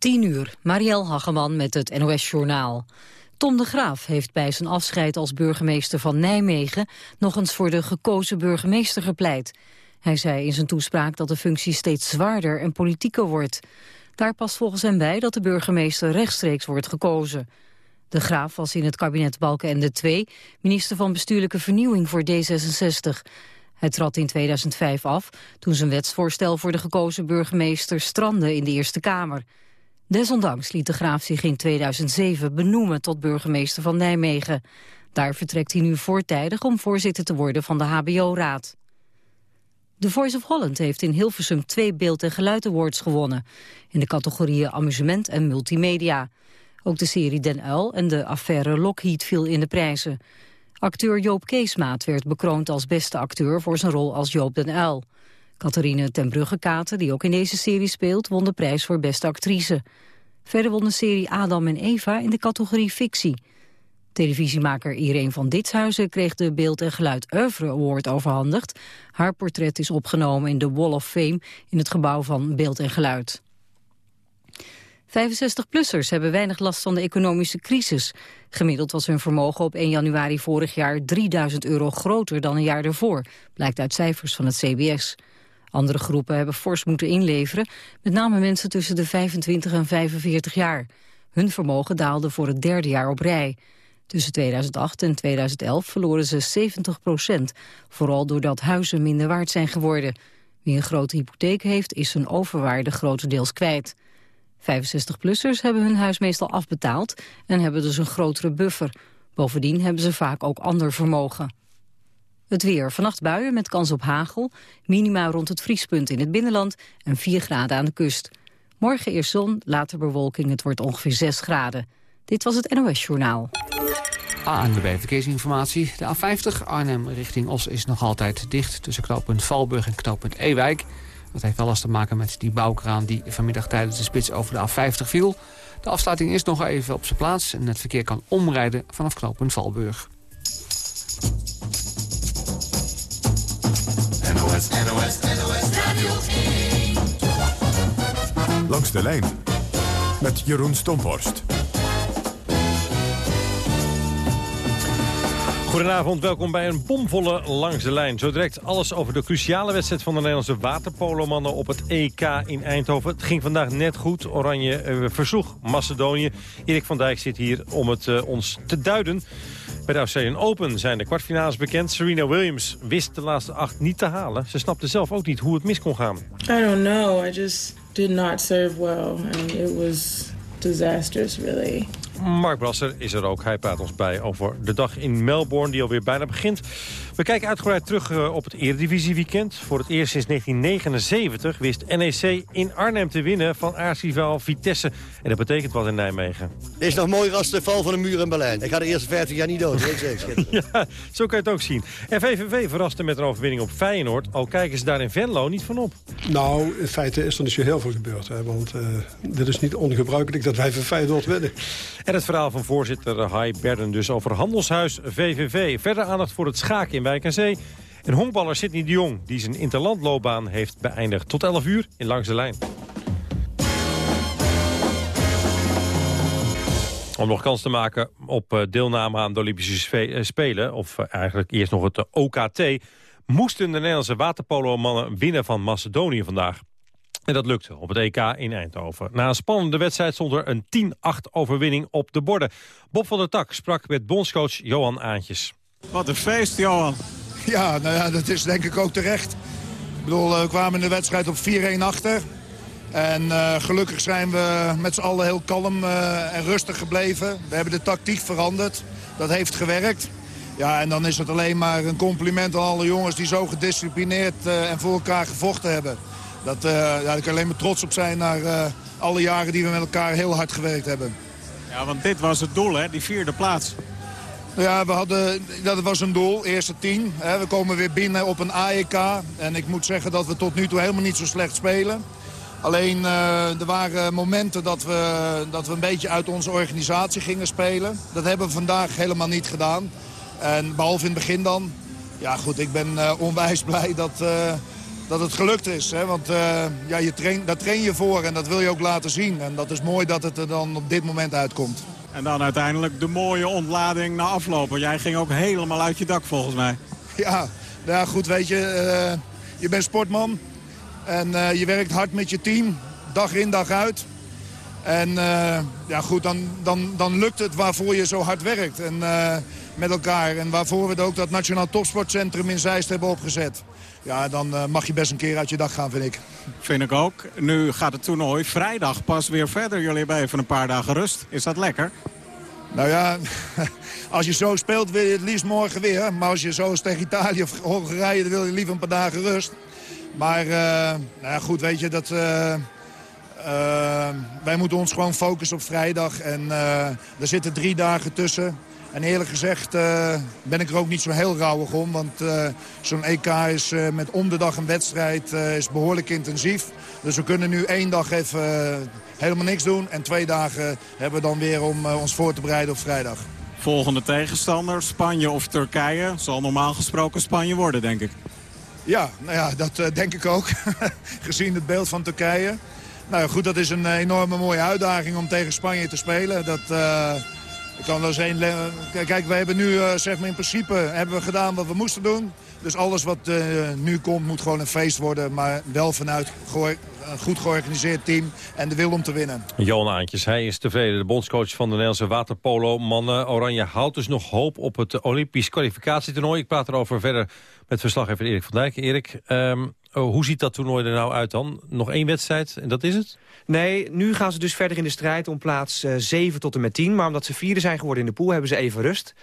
10 uur, Marielle Hageman met het NOS-journaal. Tom de Graaf heeft bij zijn afscheid als burgemeester van Nijmegen... nog eens voor de gekozen burgemeester gepleit. Hij zei in zijn toespraak dat de functie steeds zwaarder en politieker wordt. Daar past volgens hem bij dat de burgemeester rechtstreeks wordt gekozen. De Graaf was in het kabinet Balkenende II minister van Bestuurlijke Vernieuwing voor D66. Hij trad in 2005 af toen zijn wetsvoorstel voor de gekozen burgemeester strandde in de Eerste Kamer. Desondanks liet de graaf zich in 2007 benoemen tot burgemeester van Nijmegen. Daar vertrekt hij nu voortijdig om voorzitter te worden van de HBO-raad. The Voice of Holland heeft in Hilversum twee beeld- en geluid awards gewonnen. In de categorieën amusement en multimedia. Ook de serie Den Uil en de affaire Lockheed viel in de prijzen. Acteur Joop Keesmaat werd bekroond als beste acteur voor zijn rol als Joop den Uil. Catharine ten Brugge-Katen, die ook in deze serie speelt, won de prijs voor beste actrice. Verder won de serie Adam en Eva in de categorie fictie. Televisiemaker Irene van Ditshuizen kreeg de Beeld en Geluid Oeuvre Award overhandigd. Haar portret is opgenomen in de Wall of Fame in het gebouw van Beeld en Geluid. 65-plussers hebben weinig last van de economische crisis. Gemiddeld was hun vermogen op 1 januari vorig jaar 3000 euro groter dan een jaar ervoor, blijkt uit cijfers van het CBS. Andere groepen hebben fors moeten inleveren, met name mensen tussen de 25 en 45 jaar. Hun vermogen daalde voor het derde jaar op rij. Tussen 2008 en 2011 verloren ze 70 procent, vooral doordat huizen minder waard zijn geworden. Wie een grote hypotheek heeft, is zijn overwaarde grotendeels kwijt. 65-plussers hebben hun huis meestal afbetaald en hebben dus een grotere buffer. Bovendien hebben ze vaak ook ander vermogen. Het weer. Vannacht buien met kans op hagel. Minima rond het vriespunt in het binnenland en 4 graden aan de kust. Morgen eerst zon, later bewolking. Het wordt ongeveer 6 graden. Dit was het NOS Journaal. ANWB Verkeersinformatie. De A50 Arnhem richting Os is nog altijd dicht... tussen knooppunt Valburg en knooppunt Ewijk. Dat heeft alles te maken met die bouwkraan die vanmiddag tijdens de spits over de A50 viel. De afsluiting is nog even op zijn plaats en het verkeer kan omrijden vanaf knooppunt Valburg. NOS, NOS, Radio Langs de lijn met Jeroen Stomphorst. Goedenavond, welkom bij een bomvolle Langs de Lijn. Zo direct alles over de cruciale wedstrijd van de Nederlandse waterpolomannen op het EK in Eindhoven. Het ging vandaag net goed. Oranje uh, versloeg Macedonië. Erik van Dijk zit hier om het uh, ons te duiden. Bij de Australian Open zijn de kwartfinales bekend. Serena Williams wist de laatste acht niet te halen. Ze snapte zelf ook niet hoe het mis kon gaan. I don't know. I just did not serve well. And it was disastrous, really. Mark Brasser is er ook. Hij praat ons bij over de dag in Melbourne die alweer bijna begint. We kijken uitgebreid terug eh, op het Eredivisie-weekend. Voor het eerst sinds 1979 wist NEC in Arnhem te winnen van aartsrivaal Vitesse. En dat betekent wat in Nijmegen. Is nog mooier als de val van een muur in Berlijn. Ik ga de eerste 50 jaar niet dood. ja, zo kan je het ook zien. En VVV verraste met een overwinning op Feyenoord. Al kijken ze daar in Venlo niet van op. Nou, in feite is er niet zo heel veel gebeurd. Hè, want uh, dit is niet ongebruikelijk dat wij van Feyenoord winnen. En het verhaal van voorzitter Hai Berden dus over Handelshuis VVV. Verder aandacht voor het schaken in Wijk en Zee. En honkballer Sidney de Jong, die zijn interlandloopbaan heeft beëindigd. Tot 11 uur in Langs de Lijn. Om nog kans te maken op eh, deelname aan de Olympische eh, Spelen... of eh, eigenlijk eerst nog het OKT... moesten de Nederlandse waterpolo-mannen winnen van Macedonië vandaag. En dat lukte op het EK in Eindhoven. Na een spannende wedstrijd stond er een 10-8 overwinning op de borden. Bob van der Tak sprak met bondscoach Johan Aantjes. Wat een feest, Johan. Ja, nou ja, dat is denk ik ook terecht. Ik bedoel, we kwamen in de wedstrijd op 4-1 achter. En uh, gelukkig zijn we met z'n allen heel kalm uh, en rustig gebleven. We hebben de tactiek veranderd. Dat heeft gewerkt. Ja, en dan is het alleen maar een compliment aan alle jongens die zo gedisciplineerd uh, en voor elkaar gevochten hebben. Dat, ja, daar kan ik alleen maar trots op zijn naar alle jaren die we met elkaar heel hard gewerkt hebben. Ja, want dit was het doel, hè? Die vierde plaats. Ja, we hadden, dat was een doel, eerste tien. We komen weer binnen op een AEK. En ik moet zeggen dat we tot nu toe helemaal niet zo slecht spelen. Alleen uh, er waren momenten dat we, dat we een beetje uit onze organisatie gingen spelen. Dat hebben we vandaag helemaal niet gedaan. En behalve in het begin dan. Ja goed, ik ben uh, onwijs blij dat, uh, dat het gelukt is. Hè? Want ja, je train, daar train je voor en dat wil je ook laten zien. En dat is mooi dat het er dan op dit moment uitkomt. En dan uiteindelijk de mooie ontlading na aflopen. Jij ging ook helemaal uit je dak volgens mij. Ja, ja goed weet je. Uh, je bent sportman. En uh, je werkt hard met je team. Dag in dag uit. En uh, ja goed, dan, dan, dan lukt het waarvoor je zo hard werkt. En met elkaar. En waarvoor we ook dat Nationaal Topsportcentrum in Zeist hebben opgezet. Ja, dan uh, mag je best een keer uit je dag gaan, vind ik. Vind ik ook. Nu gaat het toernooi vrijdag pas weer verder. Jullie hebben even een paar dagen rust. Is dat lekker? Nou ja, als je zo speelt wil je het liefst morgen weer. Maar als je zo is tegen Italië of Hongarije, dan wil je liever een paar dagen rust. Maar uh, nou ja, goed, weet je, dat... Uh, wij moeten ons gewoon focussen op vrijdag. En er zitten drie dagen tussen. En eerlijk gezegd uh, ben ik er ook niet zo heel rauwig om. Want uh, zo'n EK is uh, met om de dag een wedstrijd is behoorlijk intensief. Dus we kunnen nu één dag even helemaal niks doen. En twee dagen hebben we dan weer om ons voor te bereiden op vrijdag. Volgende tegenstander, Spanje of Turkije. Zal normaal gesproken Spanje worden, denk ik. Ja, nou ja, dat denk ik ook. Gezien het beeld van Turkije. Nou ja, goed, dat is een enorme mooie uitdaging om tegen Spanje te spelen. Dat... Ik kan wel eens Kijk, wij hebben nu uh, zeg maar in principe hebben we gedaan wat we moesten doen. Dus alles wat uh, nu komt moet gewoon een feest worden. Maar wel vanuit een goed georganiseerd team en de wil om te winnen. Johan Aantjes, hij is tevreden. De bondscoach van de Nederlandse waterpolo. Mannen Oranje houdt dus nog hoop op het Olympisch kwalificatietoernooi. Ik praat erover verder met verslaggever Erik van Dijk. Erik, um, oh, hoe ziet dat toernooi er nou uit dan? Nog één wedstrijd en dat is het? Nee, nu gaan ze dus verder in de strijd om plaats uh, eh, 7 tot en met 10. Maar omdat ze vierde zijn geworden in de pool, hebben ze even rust.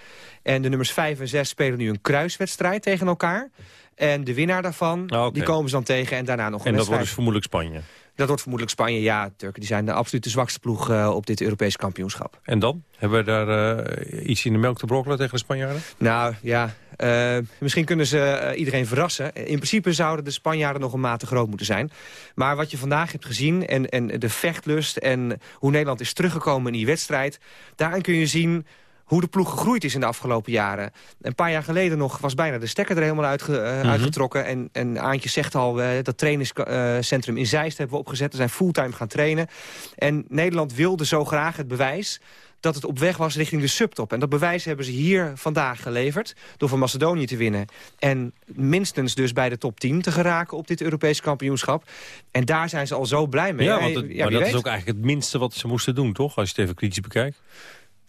En de nummers 5 en 6 spelen nu een kruiswedstrijd tegen elkaar. En de winnaar daarvan, ah, die komen ze dan tegen en daarna nog een En dat wordt dus vermoedelijk Spanje? Dat wordt vermoedelijk Spanje, ja. Turken die zijn de absoluut de zwakste ploeg uh, op dit Europese kampioenschap. En dan? Hebben we daar uh, iets in de melk te brokkelen tegen de Spanjaarden? Nou, ja. Uh, misschien kunnen ze iedereen verrassen. In principe zouden de Spanjaarden nog een mate groot moeten zijn. Maar wat je vandaag hebt gezien en, en de vechtlust... en hoe Nederland is teruggekomen in die wedstrijd... daarin kun je zien hoe de ploeg gegroeid is in de afgelopen jaren. Een paar jaar geleden nog was bijna de stekker er helemaal uitge, uh, mm uitgetrokken. En, en Aantje zegt al, uh, dat trainingscentrum in Zeist hebben we opgezet. We zijn fulltime gaan trainen. En Nederland wilde zo graag het bewijs dat het op weg was richting de subtop. En dat bewijs hebben ze hier vandaag geleverd... door van Macedonië te winnen. En minstens dus bij de top 10 te geraken op dit Europees kampioenschap. En daar zijn ze al zo blij mee. Ja, want ja, maar dat is ook eigenlijk het minste wat ze moesten doen, toch? Als je het even kritisch bekijkt.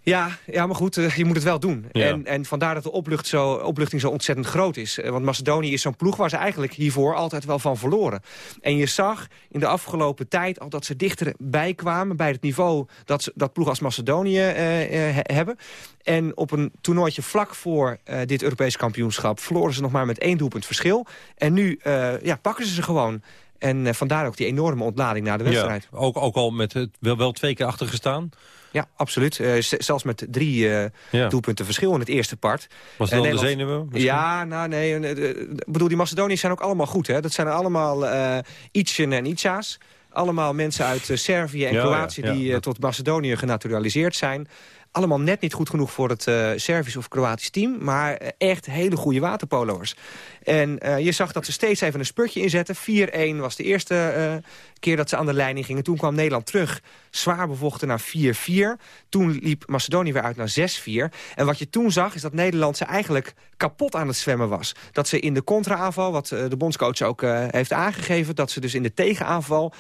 Ja, ja, maar goed, eh, je moet het wel doen. En, en vandaar dat de oplucht zo, opluchting zo ontzettend groot is. Eh, want Macedonië is zo'n ploeg waar ze eigenlijk hiervoor altijd wel van verloren. En je zag in de afgelopen tijd al dat ze dichterbij kwamen... bij het niveau dat, ze, dat ploeg als Macedonië eh, hebben. En op een toernooitje vlak voor dit Europees kampioenschap... verloren ze nog maar met één doelpunt verschil. En nu ja, pakken ze ze gewoon. En vandaar ook die enorme ontlading na de wedstrijd. Ja, ook, ook al met het, wel, wel twee keer achtergestaan. Ja, absoluut. Uh, zelfs met drie uh, doelpunten verschil in het eerste part. Was het uh, de zenuwen? Ja, nou nee. Ik bedoel, die Macedoniërs zijn ook allemaal goed. Hè? Dat zijn allemaal uh, Ietjen en Ietja's. Allemaal mensen uit Servië en Kroatië die tot Macedonië genaturaliseerd zijn allemaal net niet goed genoeg voor het uh, Servisch of Kroatisch team. Maar echt hele goede waterpolo'ers. En uh, je zag dat ze steeds even een spurtje inzetten. 4-1 was de eerste keer dat ze aan de leiding gingen. Toen kwam Nederland terug, zwaar bevochten naar 4-4. Toen liep Macedonië weer uit naar 6-4. En wat je toen zag, is dat Nederland ze eigenlijk kapot aan het zwemmen was. Dat ze in de contra-aanval, wat de bondscoach ook heeft aangegeven... dat ze dus in de tegenaanval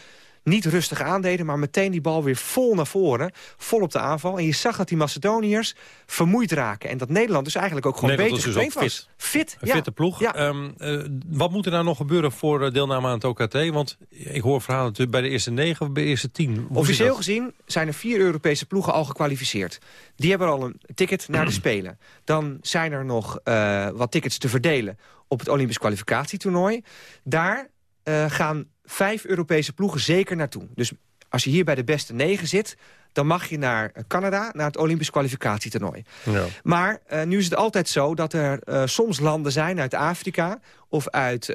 niet rustig aandeden, maar meteen die bal weer vol naar voren. Vol op de aanval. En je zag dat die Macedoniërs vermoeid raken. En dat Nederland dus eigenlijk ook gewoon beter dus was. Fit. Een fitte ploeg. Ja. Um, uh, wat moet er nou nog gebeuren voor eh, deelname aan het OKT? Want ik hoor verhalen bij de eerste negen of bij de eerste tien. Officieel gezien zijn er vier Europese ploegen al gekwalificeerd. Die hebben al een ticket naar de Spelen. Dan zijn er nog uh, wat tickets te verdelen op het Olympisch kwalificatietoernooi. Daar uh, gaan vijf Europese ploegen zeker naartoe. Dus Als je hier bij de beste negen zit dan mag je naar Canada, naar het Olympisch kwalificatietoernooi. Ja. Maar uh, nu is het altijd zo dat er uh, soms landen zijn uit Afrika of uit uh,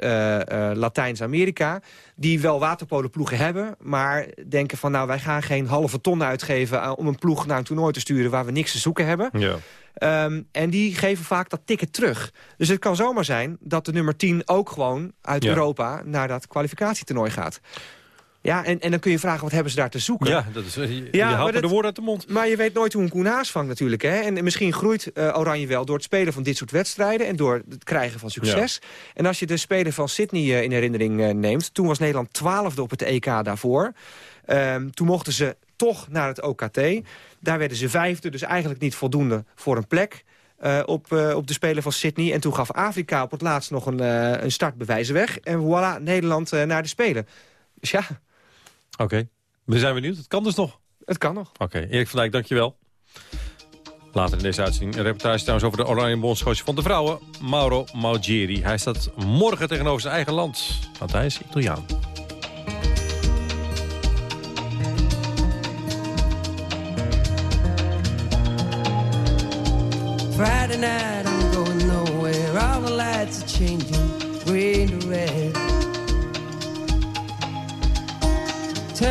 Latijns-Amerika... die wel waterpolenploegen hebben, maar denken van... nou, wij gaan geen halve ton uitgeven om een ploeg naar een toernooi te sturen... waar we niks te zoeken hebben. Ja. Um, en die geven vaak dat ticket terug. Dus het kan zomaar zijn dat de nummer 10 ook gewoon uit Europa... naar dat kwalificatietoernooi gaat. Ja, en, en dan kun je vragen, wat hebben ze daar te zoeken? Ja, dat is, je, ja, je haalt de woorden uit de mond. Maar je weet nooit hoe een koen vangt natuurlijk. Hè? En misschien groeit uh, Oranje wel door het spelen van dit soort wedstrijden... en door het krijgen van succes. En als je de Spelen van Sydney uh, in herinnering uh, neemt... toen was Nederland twaalfde op het EK daarvoor. Um, toen mochten ze toch naar het OKT. Daar werden ze vijfde, dus eigenlijk niet voldoende voor een plek... Uh, op, uh, op de Spelen van Sydney. En toen gaf Afrika op het laatst nog een, uh, een startbewijs weg. En voilà, Nederland naar de Spelen. Dus ja, Oké, we zijn benieuwd. Het kan dus nog. Het kan nog. Oké, Erik van Dijk, dankjewel. Later in deze uitzending een reportage trouwens over de Oranje Bondscoach van de vrouwen, Mauro Malgeri. Hij staat morgen tegenover zijn eigen land, want hij is Italiaan. Friday night,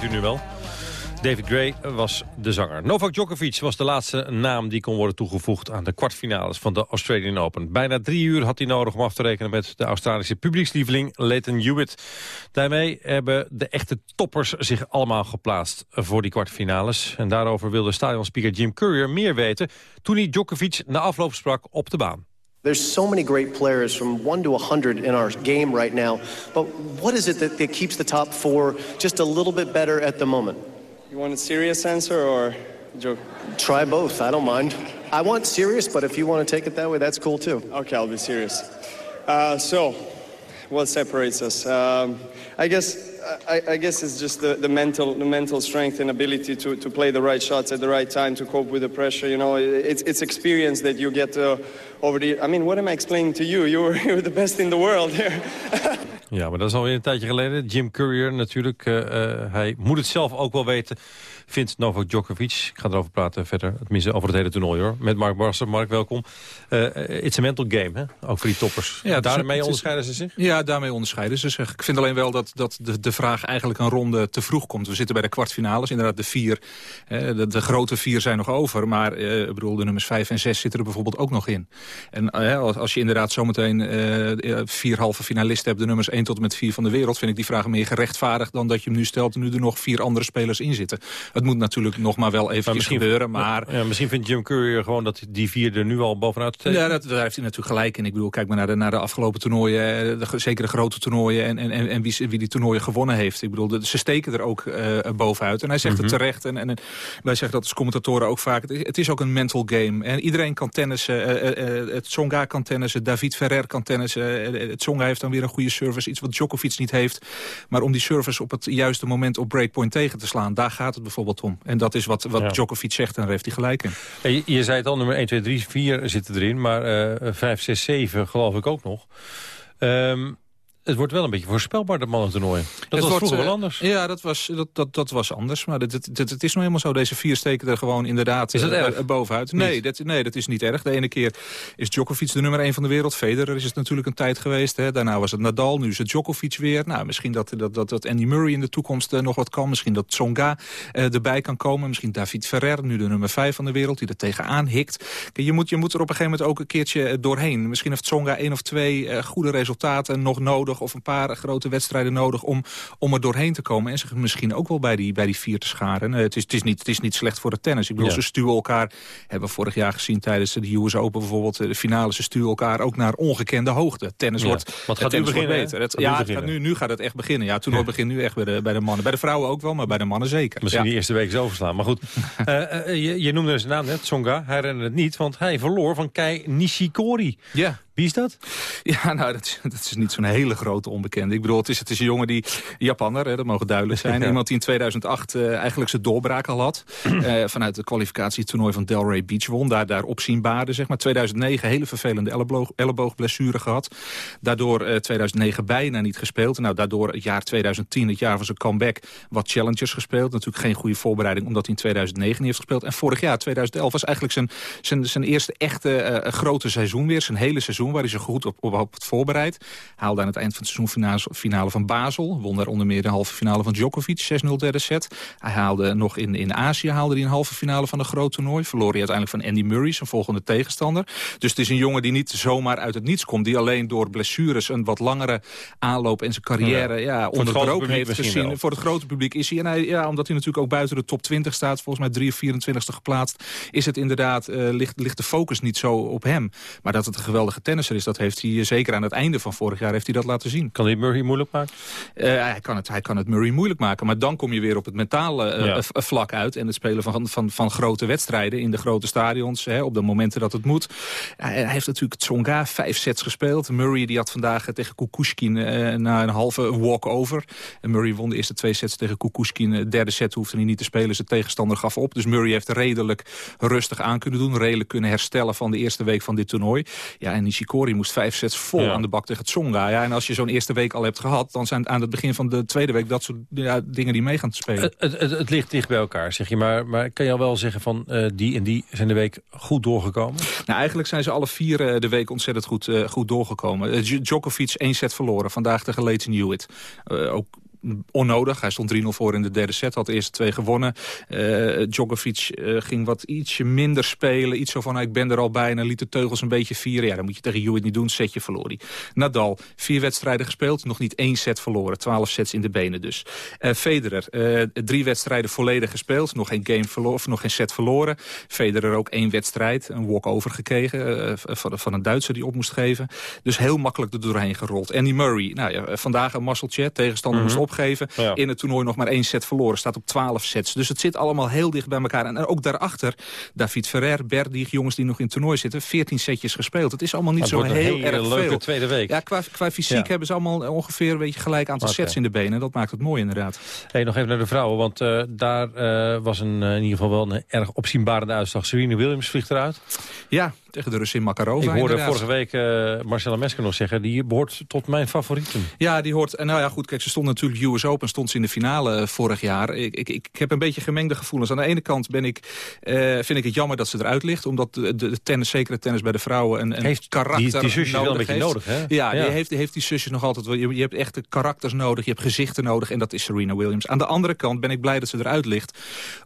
weet u nu wel. David Gray was de zanger. Novak Djokovic was de laatste naam die kon worden toegevoegd... aan de kwartfinales van de Australian Open. Bijna drie uur had hij nodig om af te rekenen met de Australische publiekslieveling Leighton Hewitt. Daarmee hebben de echte toppers zich allemaal geplaatst voor die kwartfinales. En daarover wilde stadionspeaker Jim Courier meer weten... toen hij Djokovic na afloop sprak op de baan. There's so many great players from 1 to 100 in our game right now. But what is it that, that keeps the top four just a little bit better at the moment? You want a serious answer or joke? Try both. I don't mind. I want serious, but if you want to take it that way, that's cool too. Okay, I'll be serious. Uh, so, what separates us? Um, I guess I, I, guess it's just the, the mental the mental strength and ability to, to play the right shots at the right time to cope with the pressure. You know, it's it's experience that you get uh, over the. I mean, what am I explaining to you? You're you're the best in the world here. ja, maar dat is alweer een tijdje geleden. Jim Courier natuurlijk. Uh, hij moet het zelf ook wel weten vindt Novak Djokovic. Ik ga erover praten verder, tenminste over het hele toernooi hoor. Met Mark Barser. Mark, welkom. Uh, it's a mental game, hè? ook voor die toppers. Ja, daarmee onderscheiden ze zich? Ja, daarmee onderscheiden ze zich. Ik vind alleen wel dat, dat de, de vraag eigenlijk een ronde te vroeg komt. We zitten bij de kwartfinales, inderdaad de vier. de, de, grote vier zijn nog over, maar uh, ik bedoel, de nummers vijf en zes zitten er bijvoorbeeld ook nog in. En uh, als je inderdaad zometeen vier halve finalisten hebt, de nummers 1 tot en met 4 van de wereld, vind ik die vraag meer gerechtvaardigd dan dat je hem nu stelt en nu er nog vier andere spelers in zitten. Het moet natuurlijk nog maar wel even gebeuren. Maar... Ja, misschien vindt Jim Curry gewoon dat die vier er nu al bovenuit steken. Ja, dat, daar heeft hij natuurlijk gelijk in. Ik bedoel, kijk maar naar de, naar de afgelopen toernooien. Eh, de, zeker de grote toernooien en, en, en wie, wie die toernooien gewonnen heeft. Ik bedoel, de, ze steken er ook uh, bovenuit. En hij zegt het mhm. terecht. En, en, wij zeggen dat als commentatoren ook vaak. Het is, het is ook een mental game. En iedereen kan tennissen. Uh, het Tsonga kan tennissen. David Ferrer kan tennissen. het Tsonga heeft dan weer een goede service. Iets wat Djokovic niet heeft. Maar om die service op het juiste moment op breakpoint tegen te slaan. Daar gaat het bijvoorbeeld om. En dat is wat, wat Djokovic zegt en daar heeft hij gelijk in. Je, je, zei het al, nummer 1, 2, 3, 4 zitten erin. Maar uh, 5, 6, 7 geloof ik ook nog. Um, het wordt wel een beetje voorspelbaar, dat mannentoernooi. Dat het was wordt, vroeger wel eh, anders. Ja, dat was, dat, dat, dat was anders. Maar het is nou helemaal zo. Deze vier steken er gewoon inderdaad is dat uh, bovenuit. Nee dat, nee, dat is niet erg. De ene keer is Djokovic de nummer 1 van de wereld. Federer is het natuurlijk een tijd geweest. Hè. Daarna was het Nadal, nu is het Djokovic weer. Nou, misschien dat, dat, dat, dat Andy Murray in de toekomst uh, nog wat kan. Misschien dat Tsonga uh, erbij kan komen. Misschien David Ferrer, nu de nummer 5 van de wereld, die er tegenaan hikt. Je, moet, je moet er op een gegeven moment ook een keertje doorheen. Misschien heeft Tsonga één of twee goede resultaten nog nodig. Of een paar grote wedstrijden nodig om, om er doorheen te komen. En zich misschien ook wel bij die, bij die vier te scharen. Uh, het, is, het, is niet, het is niet slecht voor de tennis. Ik bedoel, ze stuwen elkaar, hebben we vorig jaar gezien tijdens de US Open bijvoorbeeld, de finale, ze stuwen elkaar ook naar ongekende hoogte. Tennis wordt, Wat gaat nu beginnen, beter. Het, ja, het gaat nu, nu gaat het echt beginnen. Ja, toen begint nu echt bij de, bij de mannen. Bij de vrouwen ook wel, maar bij de mannen zeker. Misschien die eerste week is overslaan. Maar goed, uh, je, je, noemde zijn naam net, Tsonga. Hij rende het niet, want hij verloor van Kei Nishikori. Ja. Wie is dat? Ja, nou, dat is, dat is niet zo'n hele grote onbekende. Ik bedoel, het is, het is een jongen die... Japanner, hè, dat mogen duidelijk zijn. Iemand die in 2008 uh, eh, eigenlijk zijn doorbraak al had. Uh, vanuit het kwalificatietoernooi van Delray Beach won. Daar, daar opzienbaarde, zeg maar. 2009 hele vervelende elleboog, elleboogblessure gehad. Daardoor uh, eh, 2009 bijna niet gespeeld. Nou, daardoor het jaar 2010, het jaar van zijn comeback... wat challengers gespeeld. Natuurlijk geen goede voorbereiding, omdat hij in 2009 niet heeft gespeeld. En vorig jaar, 2011, was eigenlijk zijn, zijn, zijn eerste echte grote seizoen weer. Zijn hele seizoen waar hij zich goed op, op, het voorbereid. Haalde aan het eind van het seizoen finale, finale van Basel. Won daar onder meer de halve finale van Djokovic, 6-0 derde set. Hij haalde nog in, in Azië haalde hij een halve finale van een groot toernooi. Verloor hij uiteindelijk van Andy Murray, zijn volgende tegenstander. Dus het is een jongen die niet zomaar uit het niets komt. Die alleen door blessures een wat langere aanloop en zijn carrière ja, ja onderbroken heeft gezien. Voor het grote publiek is hij. En hij, ja, omdat hij natuurlijk ook buiten de top 20 staat, volgens mij 3 of 24ste geplaatst, is het inderdaad, uh, ligt, ligt de focus niet zo op hem. Maar dat het een geweldige tennisser is, dat heeft hij eh, zeker aan het einde van vorig jaar heeft hij dat laten zien. Kan hij Murray moeilijk maken? Uh, hij, kan het, hij kan het Murray moeilijk maken. Maar dan kom je weer op het mentale uh, vlak uit. En het spelen van, van, van grote wedstrijden in de grote stadions. Hè, op de momenten dat het moet. hij heeft natuurlijk Tsonga vijf sets gespeeld. Murray die had vandaag tegen Kukushkin na een halve walk-over. En Murray won de eerste twee sets tegen Kukushkin. De derde set hoefde hij niet te spelen. Zijn tegenstander gaf op. Dus Murray heeft redelijk rustig aan kunnen doen. Redelijk kunnen herstellen van de eerste week van dit toernooi. Ja, en Nishikori moest vijf sets vol aan de bak tegen Tsonga. Ja, en als je zo'n eerste week al hebt gehad... dan zijn aan het begin van de tweede week dat soort ja, dingen die mee gaan te spelen. Het, het, het, ligt dicht bij elkaar, zeg je. Maar, maar kan je al wel zeggen van uh, die en die zijn de week goed doorgekomen? Nou, eigenlijk zijn ze alle vier uh, de week ontzettend goed, uh, goed doorgekomen. Djokovic één set verloren, vandaag tegen Leighton Hewitt. ook onnodig. Hij stond 3-0 voor in de derde set, had de eerste twee gewonnen. Uh, Djokovic uh, ging wat ietsje minder spelen. Iets zo van, ik ben er al bijna, liet de teugels een beetje vieren. Ja, dan moet je tegen Hewitt niet doen, setje verloor hij. Nadal, vier wedstrijden gespeeld, nog niet één set verloren. Twaalf sets in de benen dus. Uh, Federer, drie wedstrijden volledig gespeeld. Nog geen, game verloren, nog geen set verloren. Federer ook één wedstrijd, een walk-over gekregen... van, van een Duitser die op moest geven. Dus heel makkelijk er doorheen gerold. Andy Murray, nou ja, vandaag een muscle chat, tegenstander mm -hmm. moest opgeven. In het toernooi nog maar één set verloren. Staat op 12 sets. Dus het zit allemaal heel dicht bij elkaar. En ook daarachter, David Ferrer, Berdig, jongens die nog in het toernooi zitten. 14 setjes gespeeld. Het is allemaal niet zo heel erg leuke veel. tweede week. Ja, qua, qua fysiek hebben ze allemaal ongeveer een beetje gelijk aantal sets in de benen. Dat maakt het mooi inderdaad. Hey, nog even naar de vrouwen, want uh, daar uh, was een, uh, in ieder geval wel een erg opzienbarende uitslag. Serena Williams vliegt eruit. Ja, tegen de Russin Makarova. Ik hoorde vorige week uh, Marcella Mesker nog zeggen... die behoort tot mijn favorieten. Ja, die hoort... En nou ja, goed, kijk, ze stond natuurlijk US Open... stond ze in de finale vorig jaar. Ik, ik, ik heb een beetje gemengde gevoelens. Aan de ene kant ben ik, uh, vind ik het jammer dat ze eruit ligt... omdat de, de, tennis, zeker het tennis bij de vrouwen... een, een heeft karakter die, die zusjes wel een beetje heeft. nodig, hè? Ja, ja. Die heeft, die heeft die zusjes nog altijd wel. Je, je hebt echt de karakters nodig, je hebt gezichten nodig... en dat is Serena Williams. Aan de andere kant ben ik blij dat ze eruit ligt...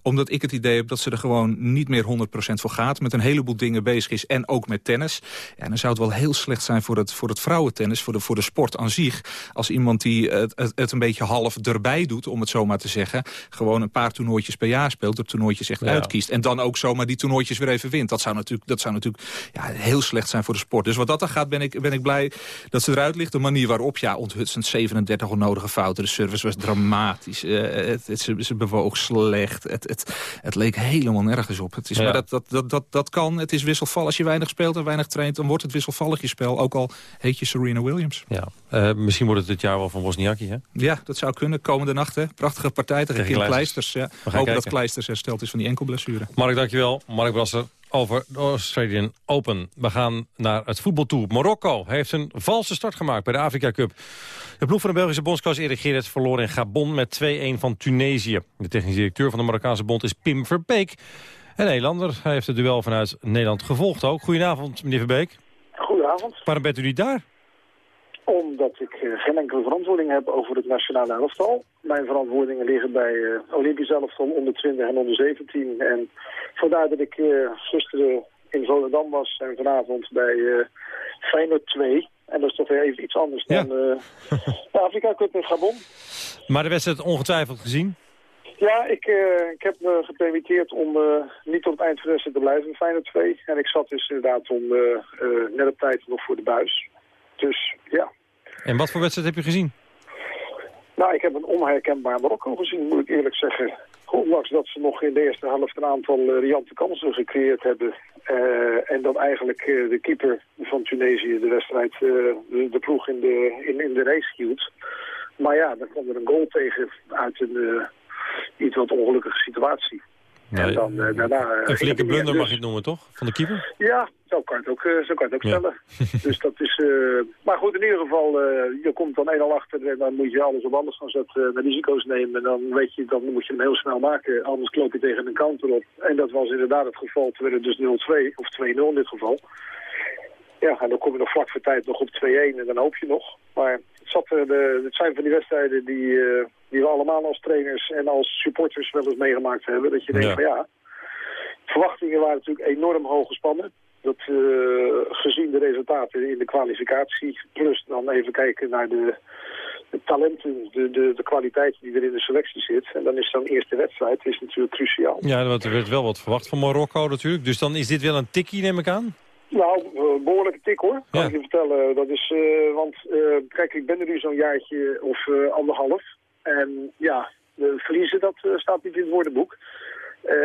omdat ik het idee heb dat ze er gewoon niet meer 100% voor gaat... met een heleboel dingen bezig is en ook met tennis. Ja, dan zou het wel heel slecht zijn voor het, voor het vrouwentennis, voor de, voor de sport aan zich... als iemand die het, het, het een beetje half erbij doet, om het zo maar te zeggen... gewoon een paar toernooitjes per jaar speelt, er toernooitjes echt Ja. uitkiest... en dan ook zomaar die toernooitjes weer even wint. Dat zou natuurlijk, dat zou natuurlijk ja, heel slecht zijn voor de sport. Dus wat dat dan gaat, ben ik, ben ik blij dat ze eruit ligt. De manier waarop, ja, onthutsend 37 onnodige fouten. De service was dramatisch. Eh, het, het, ze, ze bewoog slecht. Het, het, het leek helemaal nergens op. Het is, Ja. Maar dat, dat, dat, dat, dat kan. Het is wisselvallig. Als je weinig speelt en weinig traint... dan wordt het wisselvallig je spel. Ook al heet je Serena Williams. Ja. Uh, misschien wordt het dit jaar wel van Wozniacki, hè? Ja, dat zou kunnen. Komende nacht, hè. Prachtige partij tegen Kim Kleisters. Ja. Hopen dat. Kleisters hersteld is van die enkelblessure. Mark, dankjewel. Mark Brasser over de Australian Open. We gaan naar het voetbal toe. Marokko heeft een valse start gemaakt bij de Afrika Cup. De ploeg van de Belgische bondscoach Erik Gerrits verloor in Gabon met 2-1 van Tunesië. De technisch directeur van de Marokkaanse bond is Pim Verbeek. Een Nederlander. Hij heeft het duel vanuit Nederland gevolgd ook. Goedenavond, meneer Verbeek. Goedenavond. Waarom bent u niet daar? Omdat ik eh, geen enkele verantwoording heb over het nationale elftal. Mijn verantwoordingen liggen bij eh Olympisch elftal onder 20 en onder 17. En vandaar dat ik eh, gisteren in Volendam was en vanavond bij eh Feyenoord 2. En dat is toch weer even iets anders Ja. dan de Afrika Cup in Gabon. Maar de wedstrijd ongetwijfeld gezien. Ja, ik, eh, ik heb me gepermitteerd om eh, niet tot het eind van de wedstrijd te blijven in Feyenoord 2. En ik zat dus inderdaad om eh, eh, net op tijd nog voor de buis. Dus ja, En wat voor wedstrijd heb je gezien? Nou, ik heb een onherkenbaar Marokko gezien, moet ik eerlijk zeggen. Ondanks dat ze nog in de eerste helft een aantal eh, riante kansen gecreëerd hebben. Eh, en dat eigenlijk eh, de keeper van Tunesië de wedstrijd, eh, de, de ploeg in de, in, in de race hield. Maar ja, dan kwam er een goal tegen uit een eh, iets wat ongelukkige situatie. en dan eh, daarna... eh, Een het flinke blunder mag je het noemen, toch? Van de keeper? ja, zo kan het ook, eh, zo kan het ook Ja. stellen. dus dat is... eh, maar goed, in ieder geval, eh, je komt dan 1-0 achter en dan moet je alles op anders gaan zetten en risico's nemen. En dan weet je, dan moet je hem heel snel maken, anders loop je tegen een counter op. En dat was inderdaad het geval, toen werd het dus 0-2, of 2-0 in dit geval. Ja, en dan kom je nog vlak voor tijd nog op 2-1 en dan hoop je nog. Maar het, zat, eh, de, het zijn van die wedstrijden die, eh, die we allemaal als trainers en als supporters wel eens meegemaakt hebben. Dat je denkt Ja. van ja, verwachtingen waren natuurlijk enorm hoog gespannen. Dat eh, gezien de resultaten in de kwalificatie, plus dan even kijken naar de, de talenten, de, de, de kwaliteit die er in de selectie zit. En dan is zo'n eerste wedstrijd is natuurlijk cruciaal. Ja, er werd wel wat verwacht van Marokko natuurlijk. Dus dan is dit wel een tikkie, neem ik aan? Nou, eh, behoorlijke tik hoor, kan Ja. ik je vertellen. Dat is, eh, want kijk, ik ben er nu zo'n jaartje of anderhalf. En ja, verliezen dat eh, staat niet in het woordenboek. Eh,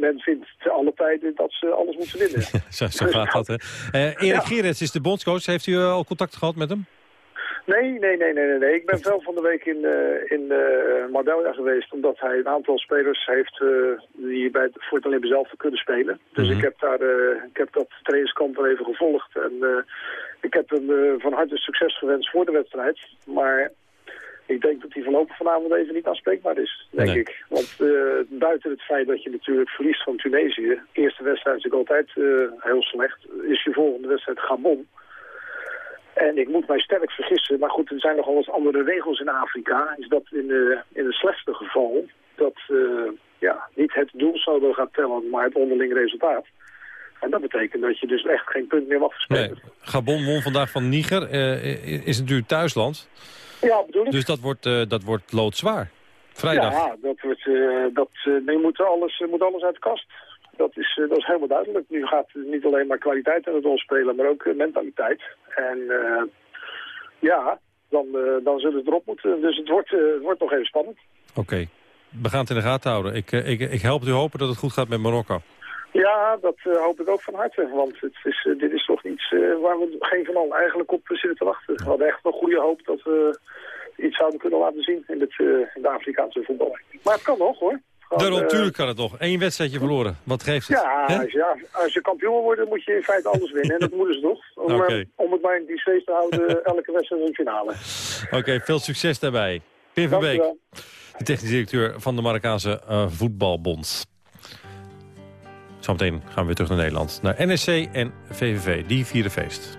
men vindt te alle tijden dat ze alles moeten winnen. Zo, zo gaat dat, hè. Eh, Erik Ja. Is de bondscoach. Heeft u al contact gehad met hem? Nee, nee, nee, nee, nee. Ik ben wel van de week in, eh, in eh, Marbella geweest, omdat hij een aantal spelers heeft die bij het, voor het Olympisch zelf kunnen spelen. Dus Mhm. ik heb daar, ik heb dat trainingskamp wel even gevolgd en ik heb hem van harte succes gewenst voor de wedstrijd. Maar ik denk dat hij voorlopig vanavond even niet aanspreekbaar is, denk Nee. ik. Want eh, buiten het feit dat je natuurlijk verliest van Tunesië, eerste wedstrijd is natuurlijk altijd eh, heel slecht, is je volgende wedstrijd Gabon. En ik moet mij sterk vergissen, maar goed, er zijn nogal wat andere regels in Afrika. Is dat in, de, in het slechtste geval dat ja, niet het doelsaldo gaat tellen, maar het onderling resultaat. En dat betekent dat je dus echt geen punt meer mag Nee. verspelen. Gabon won vandaag van Niger. is natuurlijk thuisland. Ja, bedoel ik. Dus dat wordt, eh, dat wordt loodzwaar. Vrijdag. Ja, dat wordt, eh, dat, eh, nee, moet, alles, moet alles uit de kast. Dat is, dat is helemaal duidelijk. Nu gaat niet alleen maar kwaliteit in het rol spelen, maar ook mentaliteit. En ja, dan, dan zullen ze erop moeten. Dus het wordt, het wordt nog even spannend. Oké, we gaan het in de gaten houden. Ik, ik, ik help u hopen dat het goed gaat met Marokko. Ja, dat hoop ik ook van harte. Want het is, dit is toch iets waar we geen van allen eigenlijk op zitten te wachten. We hadden echt nog goede hoop dat we iets zouden kunnen laten zien in, het, in de Afrikaanse voetbal. Maar het kan nog hoor. Daarom, natuurlijk kan het nog. Eén wedstrijdje verloren. Wat geeft het? Ja, als je, als je kampioen wordt, moet je in feite alles winnen. En dat moeten ze toch. Om, okay. om het bij een die te houden, elke wedstrijd een finale. Oké, veel succes daarbij. Pim van Beek, de technisch directeur van de Marokkaanse Voetbalbond. Zometeen gaan we weer terug naar Nederland. Naar NSC en VVV. Die vieren feest.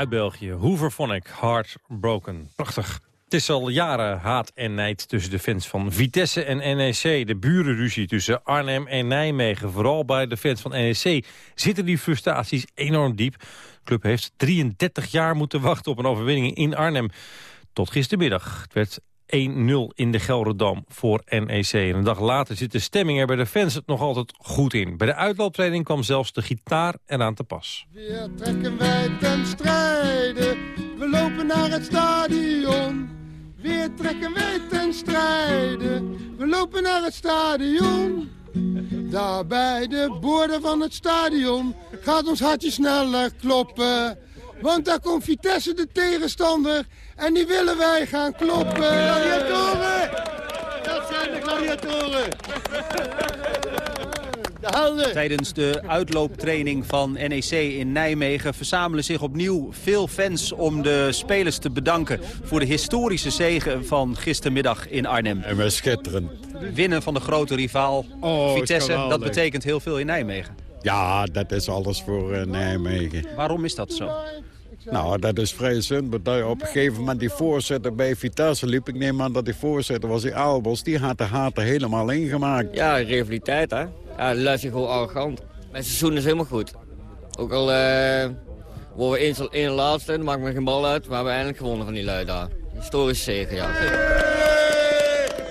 Uit België. Hoover Heartbroken. Prachtig. Het is al jaren haat en nijd tussen de fans van Vitesse en NEC. De burenruzie tussen Arnhem en Nijmegen. Vooral bij de fans van NEC zitten die frustraties enorm diep. De club heeft 33 jaar moeten wachten op een overwinning in Arnhem. Tot gistermiddag. Het werd 1-0 in de Gelredam voor NEC. En een dag later zit de stemming er bij de fans het nog altijd goed in. Bij de uitlooptraining kwam zelfs de gitaar eraan te pas. Weer trekken wij ten strijde, we lopen naar het stadion. Weer trekken wij ten strijde, we lopen naar het stadion. Daar bij de borden van het stadion gaat ons hartje sneller kloppen. Want daar komt Vitesse de tegenstander en die willen wij gaan kloppen. Gladiatoren! Dat zijn de gladiatoren! De Tijdens de uitlooptraining van NEC in Nijmegen verzamelen zich opnieuw veel fans om de spelers te bedanken voor de historische zegen van gistermiddag in Arnhem. En wij schitteren. Winnen van de grote rivaal oh, Vitesse, dat betekent heel veel in Nijmegen. Ja, dat is alles voor uh, Nijmegen. Waarom is dat zo? Nou, dat is vrij simpel. Op een gegeven moment die voorzitter bij Vitesse liep. Ik neem aan dat die voorzitter was, die Albers. Die had de haten helemaal ingemaakt. Ja, rivaliteit, hè. Ja, de is gewoon arrogant. Mijn seizoen is helemaal goed. Ook al uh, worden we één laatste, dan maakt me geen bal uit. Maar we hebben eindelijk gewonnen van die lui daar. Historisch zegen, ja.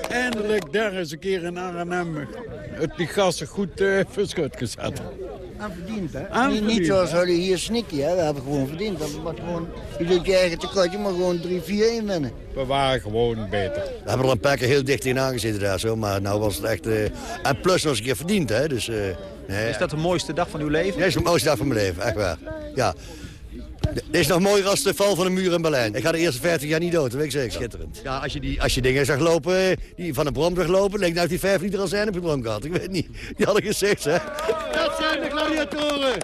Eindelijk daar eens een keer in Arnhem het die gasten goed uh, verschut gezet. En verdiend, hè? niet, niet zoals jullie hier snikken, hè. We hebben gewoon verdiend. We gewoon, je doet je eigen tekort, je mag gewoon 3-4-1 winnen. We waren gewoon beter. We hebben er een paar keer heel dicht in aangezeten daar zo, maar nou was het echt... Uh, en plus was ik keer verdiend, hè. Dus, uh, nee, is dat de mooiste dag van uw leven? Ja, dat is de mooiste dag van mijn leven, echt waar. Ja. Dit is nog mooier als de val van een muur in Berlijn. Ik ga de eerste 50 jaar niet dood, dat weet ik zeker. Schitterend. Ja, als je, die, als je dingen zag lopen, die van de brombrug lopen... ik nou die 5 liter al zijn op je brom gehad. Ik weet niet. Die hadden gezegd, hè. Dat zijn de gladiatoren.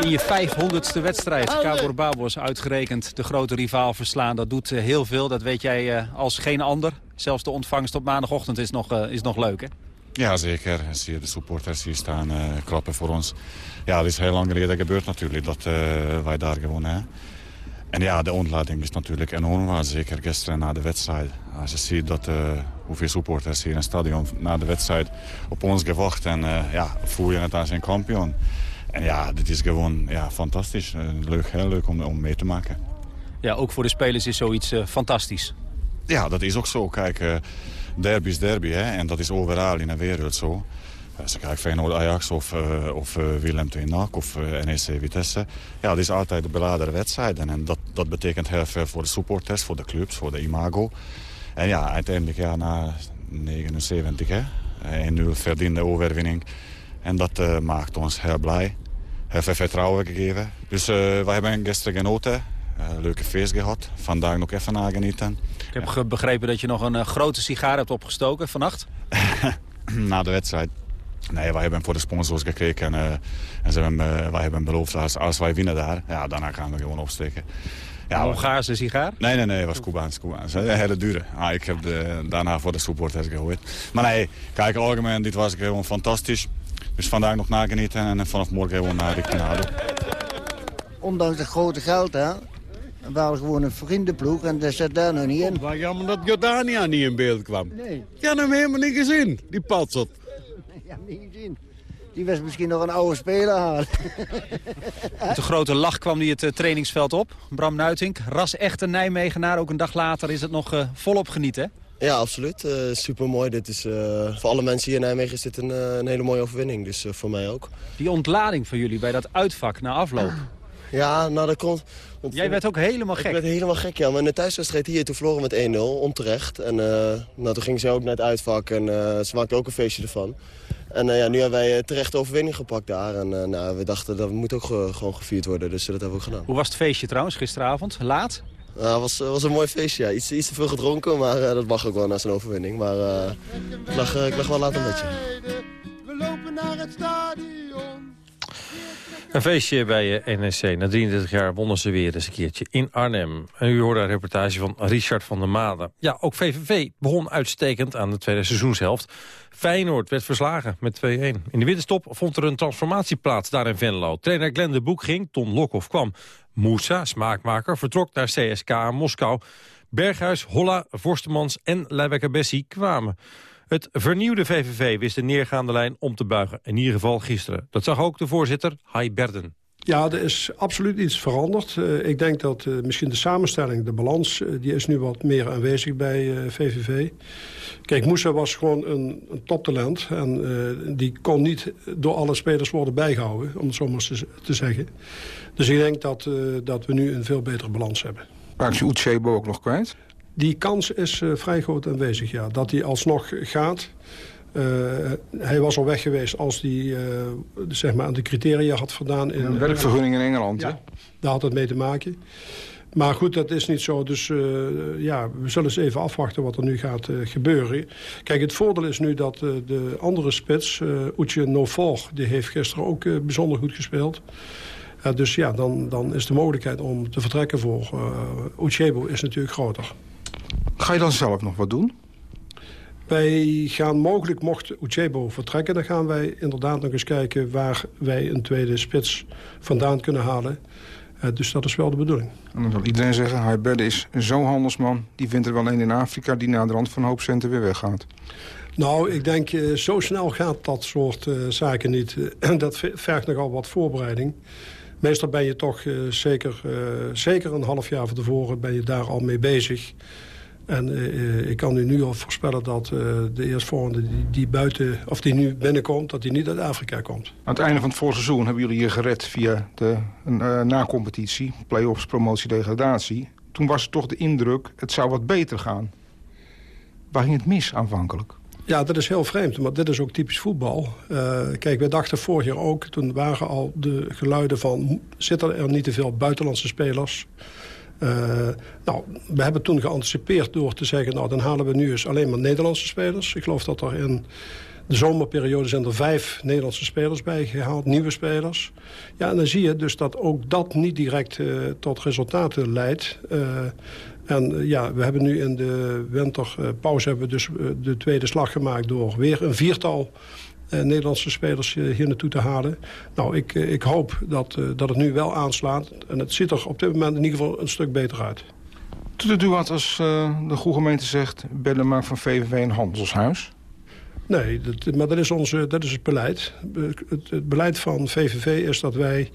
In je 500ste wedstrijd, Cabor Babos uitgerekend de grote rivaal verslaan. Dat doet heel veel, dat weet jij als geen ander. Zelfs de ontvangst op maandagochtend is nog, is nog leuk, hè? Ja, zeker. Zie je de supporters hier staan uh, klappen voor ons. Ja, het is heel lang geleden gebeurd natuurlijk dat uh, wij daar gewonnen. En ja, de ontlading is natuurlijk enorm. Zeker gisteren na de wedstrijd. Als je ziet dat, uh, hoeveel supporters hier in het stadion na de wedstrijd op ons gewacht. En ja, voel je het als een kampioen. En ja, dit is gewoon ja, fantastisch. leuk, heel leuk om, om mee te maken. Ja, ook voor de spelers is zoiets fantastisch. Ja, dat is ook zo. Kijk derby is derby. Hè? En dat is overal in de wereld zo. Als je kijkt Feyenoord Ajax of, uh, of uh, Willem II NAC of uh, NEC Vitesse. Ja, dat is altijd de beladerde wedstrijden. En dat, dat betekent heel veel voor de supporters, voor de clubs, voor de imago. En ja, uiteindelijk ja, na 79 hè. 1-0 verdiende overwinning. En dat maakt ons heel blij. Heel veel vertrouwen gegeven. Dus wij hebben gisteren genoten. Leuke feest gehad. Vandaag nog even nagenieten. Ik heb begrepen dat je nog een grote sigaar hebt opgestoken vannacht. Na de wedstrijd. Nee, wij hebben voor de sponsors gekeken. En, uh, en ze hebben, uh, wij hebben beloofd, als, als wij winnen daar, ja, daarna gaan we gewoon opsteken. Ja, een Hongaarse sigaar? Nee, nee, nee, het was Cubaans. Cubaans. Een hele dure. Ah, ik heb de, daarna voor de supporters gehoord. Maar nee, kijk, algemeen, dit was gewoon fantastisch. Dus vandaag nog nagenieten en vanaf morgen gewoon naar richting Ado. Ondanks het grote geld, hè, we waren gewoon een vriendenploeg en dat zat daar nog niet in. Maar jammer dat Jordania niet in beeld kwam. Nee. Ik heb hem helemaal niet gezien, die patselt. Ik heb hem niet gezien. Die was misschien nog een oude speler halen. Met een grote lach kwam hij het uh, trainingsveld op. Bram Nuitink, ras echte Nijmegenaar. Ook een dag later is het nog uh, volop genieten. Ja, absoluut. Uh, Super mooi. Dit is, voor alle mensen hier in Nijmegen is dit een, een hele mooie overwinning. Dus voor mij ook. Die ontlading van jullie bij dat uitvak na afloop. Ja, nou dat komt... Jij werd ook helemaal gek. Ik werd helemaal gek, ja. Maar in de thuiswedstrijd hier, toen verloren met 1-0, onterecht. En uh, nou, toen ging ze ook naar het uitvak en uh, ze maakte ook een feestje ervan. En uh, ja, nu hebben wij terecht overwinning gepakt daar. En nou, we dachten dat moet ook ge gewoon gevierd worden, dus dat hebben we ook gedaan. Hoe was het feestje trouwens, gisteravond? Laat? Ja, het was, was een mooi feestje, ja. Iets, iets te veel gedronken, maar dat mag ook wel na zijn overwinning. Maar ik, lag, ik lag wel laat een beetje. We lopen naar het stadion. Een feestje bij NSC. Na 33 jaar wonnen ze weer eens een keertje in Arnhem. En u hoorde een reportage van Richard van der Made. Ja, ook VVV begon uitstekend aan de tweede seizoenshelft. Feyenoord werd verslagen met 2-1. In de winterstop vond er een transformatie plaats daar in Venlo. Trainer Glenn de Boek ging, Ton Lokhoff kwam. Moussa, smaakmaker, vertrok naar CSK Moskou. Berghuis, Holla, Vorstemans en Leibekker Bessie kwamen. Het vernieuwde VVV wist de neergaande lijn om te buigen. In ieder geval gisteren. Dat zag ook de voorzitter, Hai Berden. Ja, er is absoluut iets veranderd. Uh, ik denk dat uh, misschien de samenstelling, de balans... Uh, die is nu wat meer aanwezig bij VVV. Kijk, Moussa was gewoon een, een toptalent. En die kon niet door alle spelers worden bijgehouden, om het zo maar te, te zeggen. Dus ik denk dat, dat we nu een veel betere balans hebben. Raak je Uchebo ook nog kwijt? Die kans is uh, vrij groot aanwezig, ja. Dat hij alsnog gaat. Uh, hij was al weg geweest als hij uh, zeg maar aan de criteria had voldaan. In, een werkvergunning in Engeland, ja, daar had het mee te maken. Maar goed, dat is niet zo. Dus ja, we zullen eens even afwachten wat er nu gaat gebeuren. Kijk, het voordeel is nu dat de andere spits, uh, Uche Nofor... die heeft gisteren ook bijzonder goed gespeeld. dus ja, dan, dan is de mogelijkheid om te vertrekken voor uh, Uchebo is natuurlijk groter. Ga je dan zelf nog wat doen? Wij gaan mogelijk, mocht Uchebo vertrekken... dan gaan wij inderdaad nog eens kijken... waar wij een tweede spits vandaan kunnen halen. Uh, dus dat is wel de bedoeling. En dan zal iedereen zeggen... Haiberde is zo'n handelsman... die vindt er wel een in Afrika... die naar de rand van een hoop centen weer weggaat. Nou, ik denk, uh, zo snel gaat dat soort uh, zaken niet. dat vergt nogal wat voorbereiding. Meestal ben je toch zeker, zeker een half jaar van tevoren... ben je daar al mee bezig... En uh, ik kan u nu al voorspellen dat uh, de eerstvolgende die, die, buiten, of die nu binnenkomt, dat die niet uit Afrika komt. Aan het einde van het voorseizoen hebben jullie je gered via de uh, na-competitie, play-offs, promotie, degradatie. Toen was er toch de indruk, het zou wat beter gaan. Waar ging het mis aanvankelijk? Ja, dat is heel vreemd, maar dit is ook typisch voetbal. Uh, kijk, wij dachten vorig jaar ook, toen waren al de geluiden van... zitten er niet te veel buitenlandse spelers? Uh, nou, we hebben toen geanticipeerd door te zeggen... nou, dan halen we nu eens alleen maar Nederlandse spelers. Ik geloof dat er in de zomerperiode zijn er vijf Nederlandse spelers bijgehaald, nieuwe spelers. Ja, en dan zie je dus dat ook dat niet direct uh, tot resultaten leidt. Uh, en ja, we hebben nu in de winterpauze hebben we dus de tweede slag gemaakt... door weer een viertal Nederlandse spelers uh, hier naartoe te halen. Nou, ik, uh, ik hoop dat, dat het nu wel aanslaat. En het ziet er op dit moment in ieder geval een stuk beter uit. Doet het u wat als de goede gemeente zegt... bellen maar van VVV een handelshuis? Nee, dat, maar dat is, onze, dat is het beleid. Het, het beleid van VVV is dat wij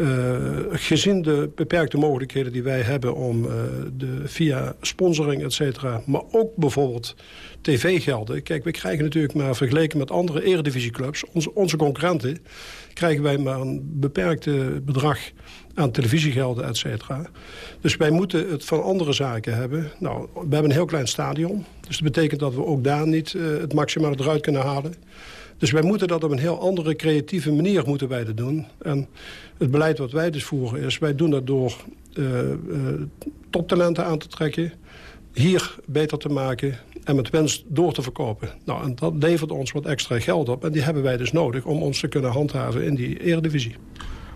uh, gezien de beperkte mogelijkheden die wij hebben om uh, de, via sponsoring, et cetera... maar ook bijvoorbeeld tv-gelden. Kijk, we krijgen natuurlijk maar vergeleken met andere eredivisieclubs... Onze, onze concurrenten krijgen wij maar een beperkte bedrag aan televisiegelden, et cetera. Dus wij moeten het van andere zaken hebben. Nou, we hebben een heel klein stadion. Dus dat betekent dat we ook daar niet het maximale eruit kunnen halen. Dus wij moeten dat op een heel andere creatieve manier moeten wij doen. En het beleid wat wij dus voeren is... wij doen dat door uh, toptalenten aan te trekken... hier beter te maken en met winst door te verkopen. Nou, en dat levert ons wat extra geld op. En die hebben wij dus nodig om ons te kunnen handhaven in die eredivisie.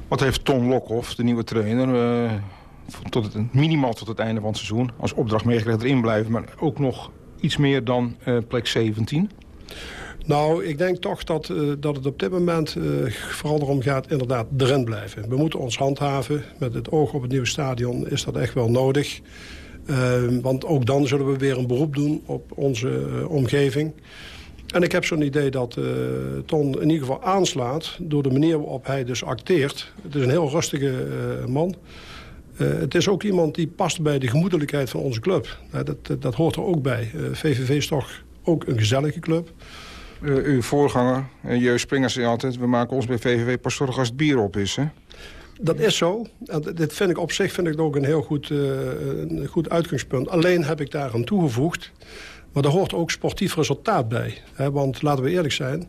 Wat heeft Tom Lokhoff, de nieuwe trainer... Uh, tot het, minimaal tot het einde van het seizoen... als opdracht meegekregen erin blijven... maar ook nog iets meer dan plek 17? Nou, ik denk toch dat, uh, dat het op dit moment uh, vooral erom gaat inderdaad erin blijven. We moeten ons handhaven. Met het oog op het nieuwe stadion is dat echt wel nodig. Uh, want ook dan zullen we weer een beroep doen op onze omgeving. En ik heb zo'n idee dat Ton in ieder geval aanslaat... door de manier waarop hij dus acteert. Het is een heel rustige man. het is ook iemand die past bij de gemoedelijkheid van onze club. dat, dat hoort er ook bij. VVV is toch ook een gezellige club. Uh, uw voorganger, uh, Jeus Springer, zei altijd... we maken ons bij VVV pas zorgen als het bier op is, hè? Dat is zo. En dit vind ik op zich vind ik ook een heel goed, uh, een goed uitgangspunt. Alleen heb ik daar aan toegevoegd... maar daar hoort ook sportief resultaat bij. Hè? Want laten we eerlijk zijn...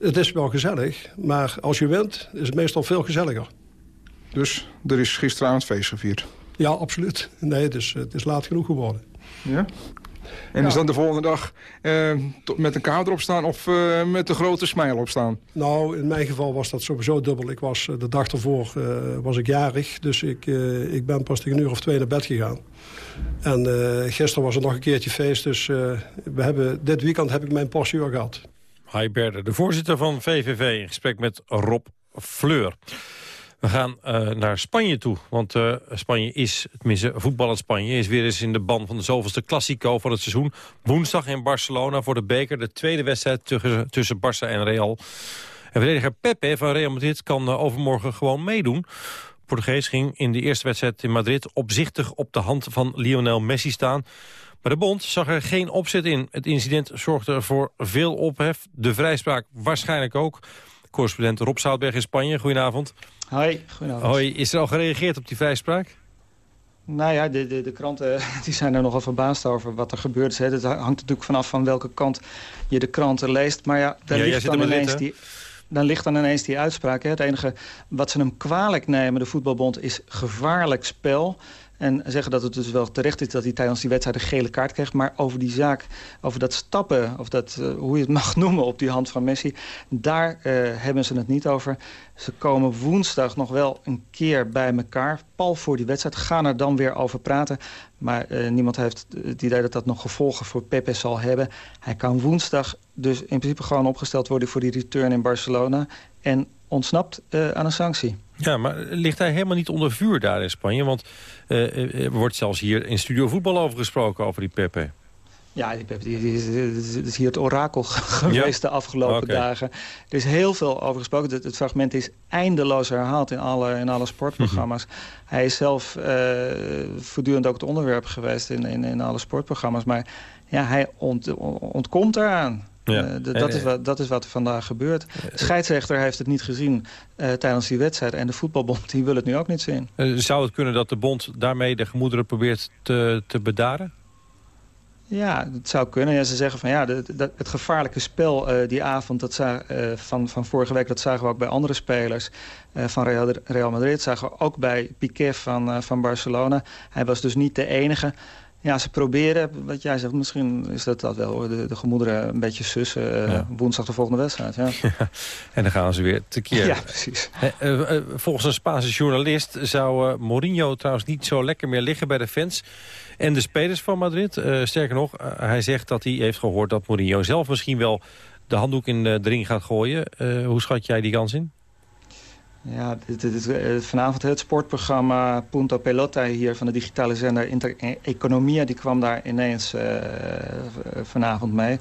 het is wel gezellig, maar als je wint... is het meestal veel gezelliger. Dus er is gisteravond feest gevierd? Ja, absoluut. Nee, het is, het is laat genoeg geworden. Ja? En ja. is dan de volgende dag uh, met een kader op staan of uh, met een grote smile op staan? Nou, in mijn geval was dat sowieso dubbel. Ik was, de dag ervoor uh, was ik jarig, dus ik, ik ben pas tegen een uur of twee naar bed gegaan. En gisteren was er nog een keertje feest, dus we hebben, dit weekend heb ik mijn portie al gehad. Hi Berder, de voorzitter van VVV, in gesprek met Rob Fleur. We gaan uh, naar Spanje toe, want uh, Spanje is, tenminste voetbal in Spanje... is weer eens in de ban van de zoveelste Classico van het seizoen. Woensdag in Barcelona voor de beker, de tweede wedstrijd tussen, tussen Barça en Real. En verdediger Pepe van Real Madrid kan uh, overmorgen gewoon meedoen. Portugees ging in de eerste wedstrijd in Madrid opzichtig op de hand van Lionel Messi staan... Maar de bond zag er geen opzet in. Het incident zorgde voor veel ophef. De vrijspraak waarschijnlijk ook. Correspondent Rob Zoutberg in Spanje, goedenavond. Hoi, goedenavond. Hoi, is er al gereageerd op die vrijspraak? Nou ja, de, de, de kranten die zijn er nogal verbaasd over wat er gebeurd is. Het hangt natuurlijk vanaf van welke kant je de kranten leest. Maar ja, daar ja, ligt dan ineens die, dan ligt dan ineens die uitspraak. Hè. Het enige wat ze hem kwalijk nemen, de voetbalbond, is gevaarlijk spel. En zeggen dat het dus wel terecht is dat hij tijdens die wedstrijd een gele kaart kreeg. Maar over die zaak, over dat stappen, of dat, uh, hoe je het mag noemen op die hand van Messi... daar uh, hebben ze het niet over. Ze komen woensdag nog wel een keer bij elkaar. Pal voor die wedstrijd, gaan er dan weer over praten. Maar uh, niemand heeft het idee dat dat nog gevolgen voor Pepe zal hebben. Hij kan woensdag dus in principe gewoon opgesteld worden voor die return in Barcelona. En ontsnapt aan een sanctie. Ja, maar ligt hij helemaal niet onder vuur daar in Spanje? Want uh, er wordt zelfs hier in Studio Voetbal over gesproken, over die Pepe. Ja, die, die, die, is hier het orakel geweest de afgelopen dagen. Er is heel veel over gesproken. Het, het, fragment is eindeloos herhaald in alle, in alle sportprogramma's. Mhm. Hij is zelf uh, voortdurend ook het onderwerp geweest in, in, in alle sportprogramma's. Maar ja, hij ont, ontkomt eraan. Ja. Uh, dat, is wat, dat is wat er vandaag gebeurt. De scheidsrechter heeft het niet gezien uh, tijdens die wedstrijd. En de voetbalbond die wil het nu ook niet zien. zou het kunnen dat de bond daarmee de gemoederen probeert te, te bedaren? Ja, het zou kunnen. Ja, ze zeggen van ja, de, het gevaarlijke spel uh, die avond dat uh, van, van vorige week... dat zagen we ook bij andere spelers uh, van Real, Real Madrid. zagen we ook bij Piqué van, van Barcelona. Hij was dus niet de enige. Ja, ze proberen, wat jij zegt, misschien is dat dat wel... de, de gemoederen een beetje sussen woensdag de volgende wedstrijd. Ja. en dan gaan ze weer tekeer. Ja, precies. volgens een Spaanse journalist zou Mourinho trouwens niet zo lekker meer liggen bij de fans... En de spelers van Madrid, sterker nog, hij zegt dat hij heeft gehoord dat Mourinho zelf misschien wel de handdoek in de ring gaat gooien. Hoe schat jij die kans in? Ja, dit, dit, vanavond het sportprogramma Punto Pelota hier van de digitale zender Inter Economia, die kwam daar ineens vanavond mee.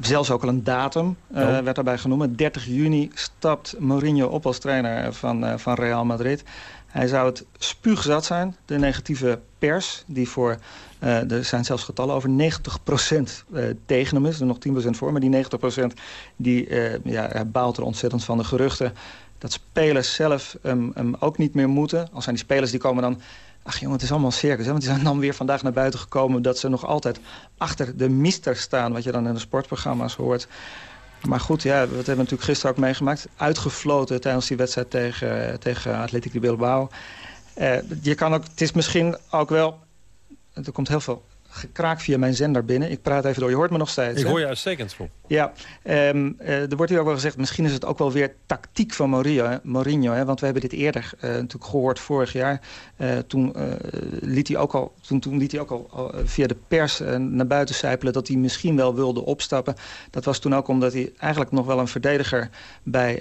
Zelfs ook al een datum uh, werd daarbij genoemd. 30 juni stapt Mourinho op als trainer van, uh, van Real Madrid. Hij zou het spuugzat zijn, de negatieve pers... die voor, uh, er zijn zelfs getallen over 90% uh, tegen hem is. Er nog 10% voor, maar die 90% die, uh, ja, hij baalt er ontzettend van de geruchten... dat spelers zelf um, ook niet meer moeten. Al zijn die spelers die komen dan... Ach jongen, het is allemaal circus. Hè? Want die zijn dan weer vandaag naar buiten gekomen... dat ze nog altijd achter de mister staan... wat je dan in de sportprogramma's hoort. Maar goed, ja, dat hebben we natuurlijk gisteren ook meegemaakt. Uitgefloten tijdens die wedstrijd tegen, tegen Atletico de Bilbao. Uh, je kan ook, het is misschien ook wel... Er komt heel veel gekraak via mijn zender binnen. Ik praat even door, je hoort me nog steeds. Ik hoor je uitstekend, voor. Ja, um, uh, er wordt hier ook wel gezegd... misschien is het ook wel weer tactiek van Mourinho. Mourinho hè, want we hebben dit eerder uh, natuurlijk gehoord vorig jaar. Uh, toen, liet hij ook al, toen, toen liet hij ook al via de pers naar buiten sijpelen... dat hij misschien wel wilde opstappen. Dat was toen ook omdat hij eigenlijk nog wel een verdediger... bij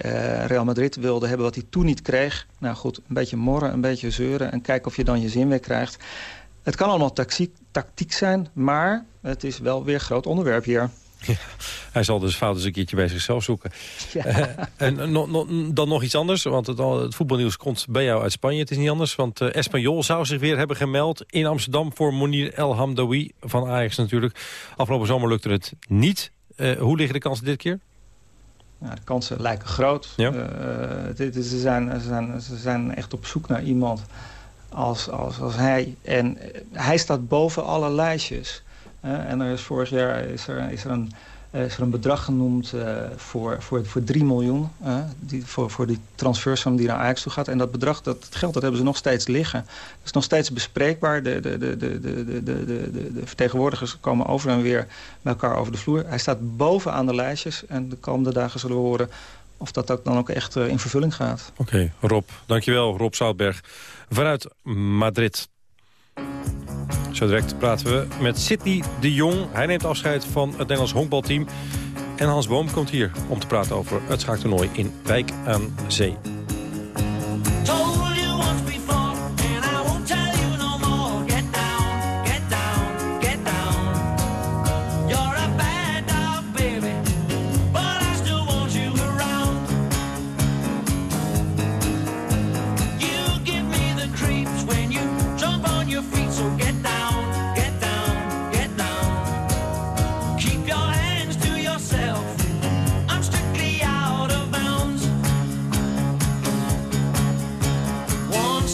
Real Madrid wilde hebben, wat hij toen niet kreeg. Nou goed, een beetje morren, een beetje zeuren... en kijken of je dan je zin weer krijgt. Het kan allemaal tactiek, tactiek zijn, maar het is wel weer een groot onderwerp hier. Ja, hij zal dus fout eens een keertje bij zichzelf zoeken. Ja. Uh, en no, no, dan nog iets anders, want het, het, voetbalnieuws komt bij jou uit Spanje. Het is niet anders, want uh, Espanyol zou zich weer hebben gemeld in Amsterdam... voor Monir El Hamdawi van Ajax natuurlijk. Afgelopen zomer lukte het niet. Uh, hoe liggen de kansen dit keer? De kansen lijken groot. Ja. Ze, zijn, ze, zijn, ze zijn echt op zoek naar iemand als, als, als hij. En eh, hij staat boven alle lijstjes. en er is vorig jaar is er, is er een eh, is er een bedrag genoemd eh, voor, voor, voor 3 miljoen. Die, voor, voor die transfersom die naar Ajax toe gaat. En dat bedrag, dat, geld, dat hebben ze nog steeds liggen. Dat is nog steeds bespreekbaar. De, de, de, de, de, de, de, de vertegenwoordigers komen over en weer met elkaar over de vloer. Hij staat bovenaan de lijstjes. En de komende dagen zullen we horen of dat ook dan ook echt in vervulling gaat. Oké, Rob. Dankjewel, Rob Zoutberg vanuit Madrid. Zo direct praten we met Sidney de Jong. Hij neemt afscheid van het Nederlands honkbalteam. En Hans Boom komt hier om te praten over het schaaktoernooi in Wijk aan Zee.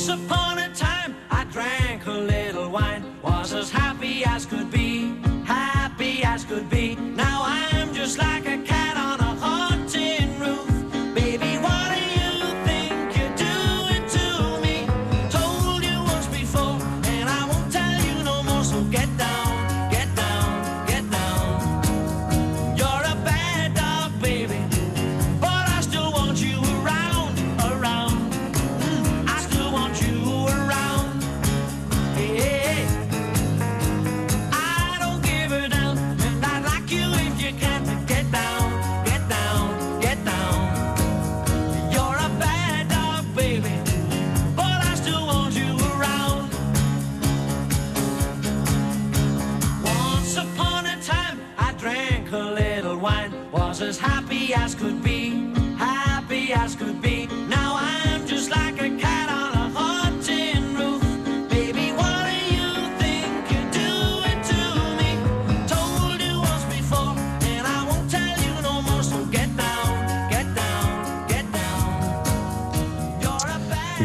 suppose as could be, happy as could be. Now I'm just like a cat on a haunting roof. Baby, what do you think you're doing to me? Told you once before, and I won't tell you no more. So get down, get down, get down.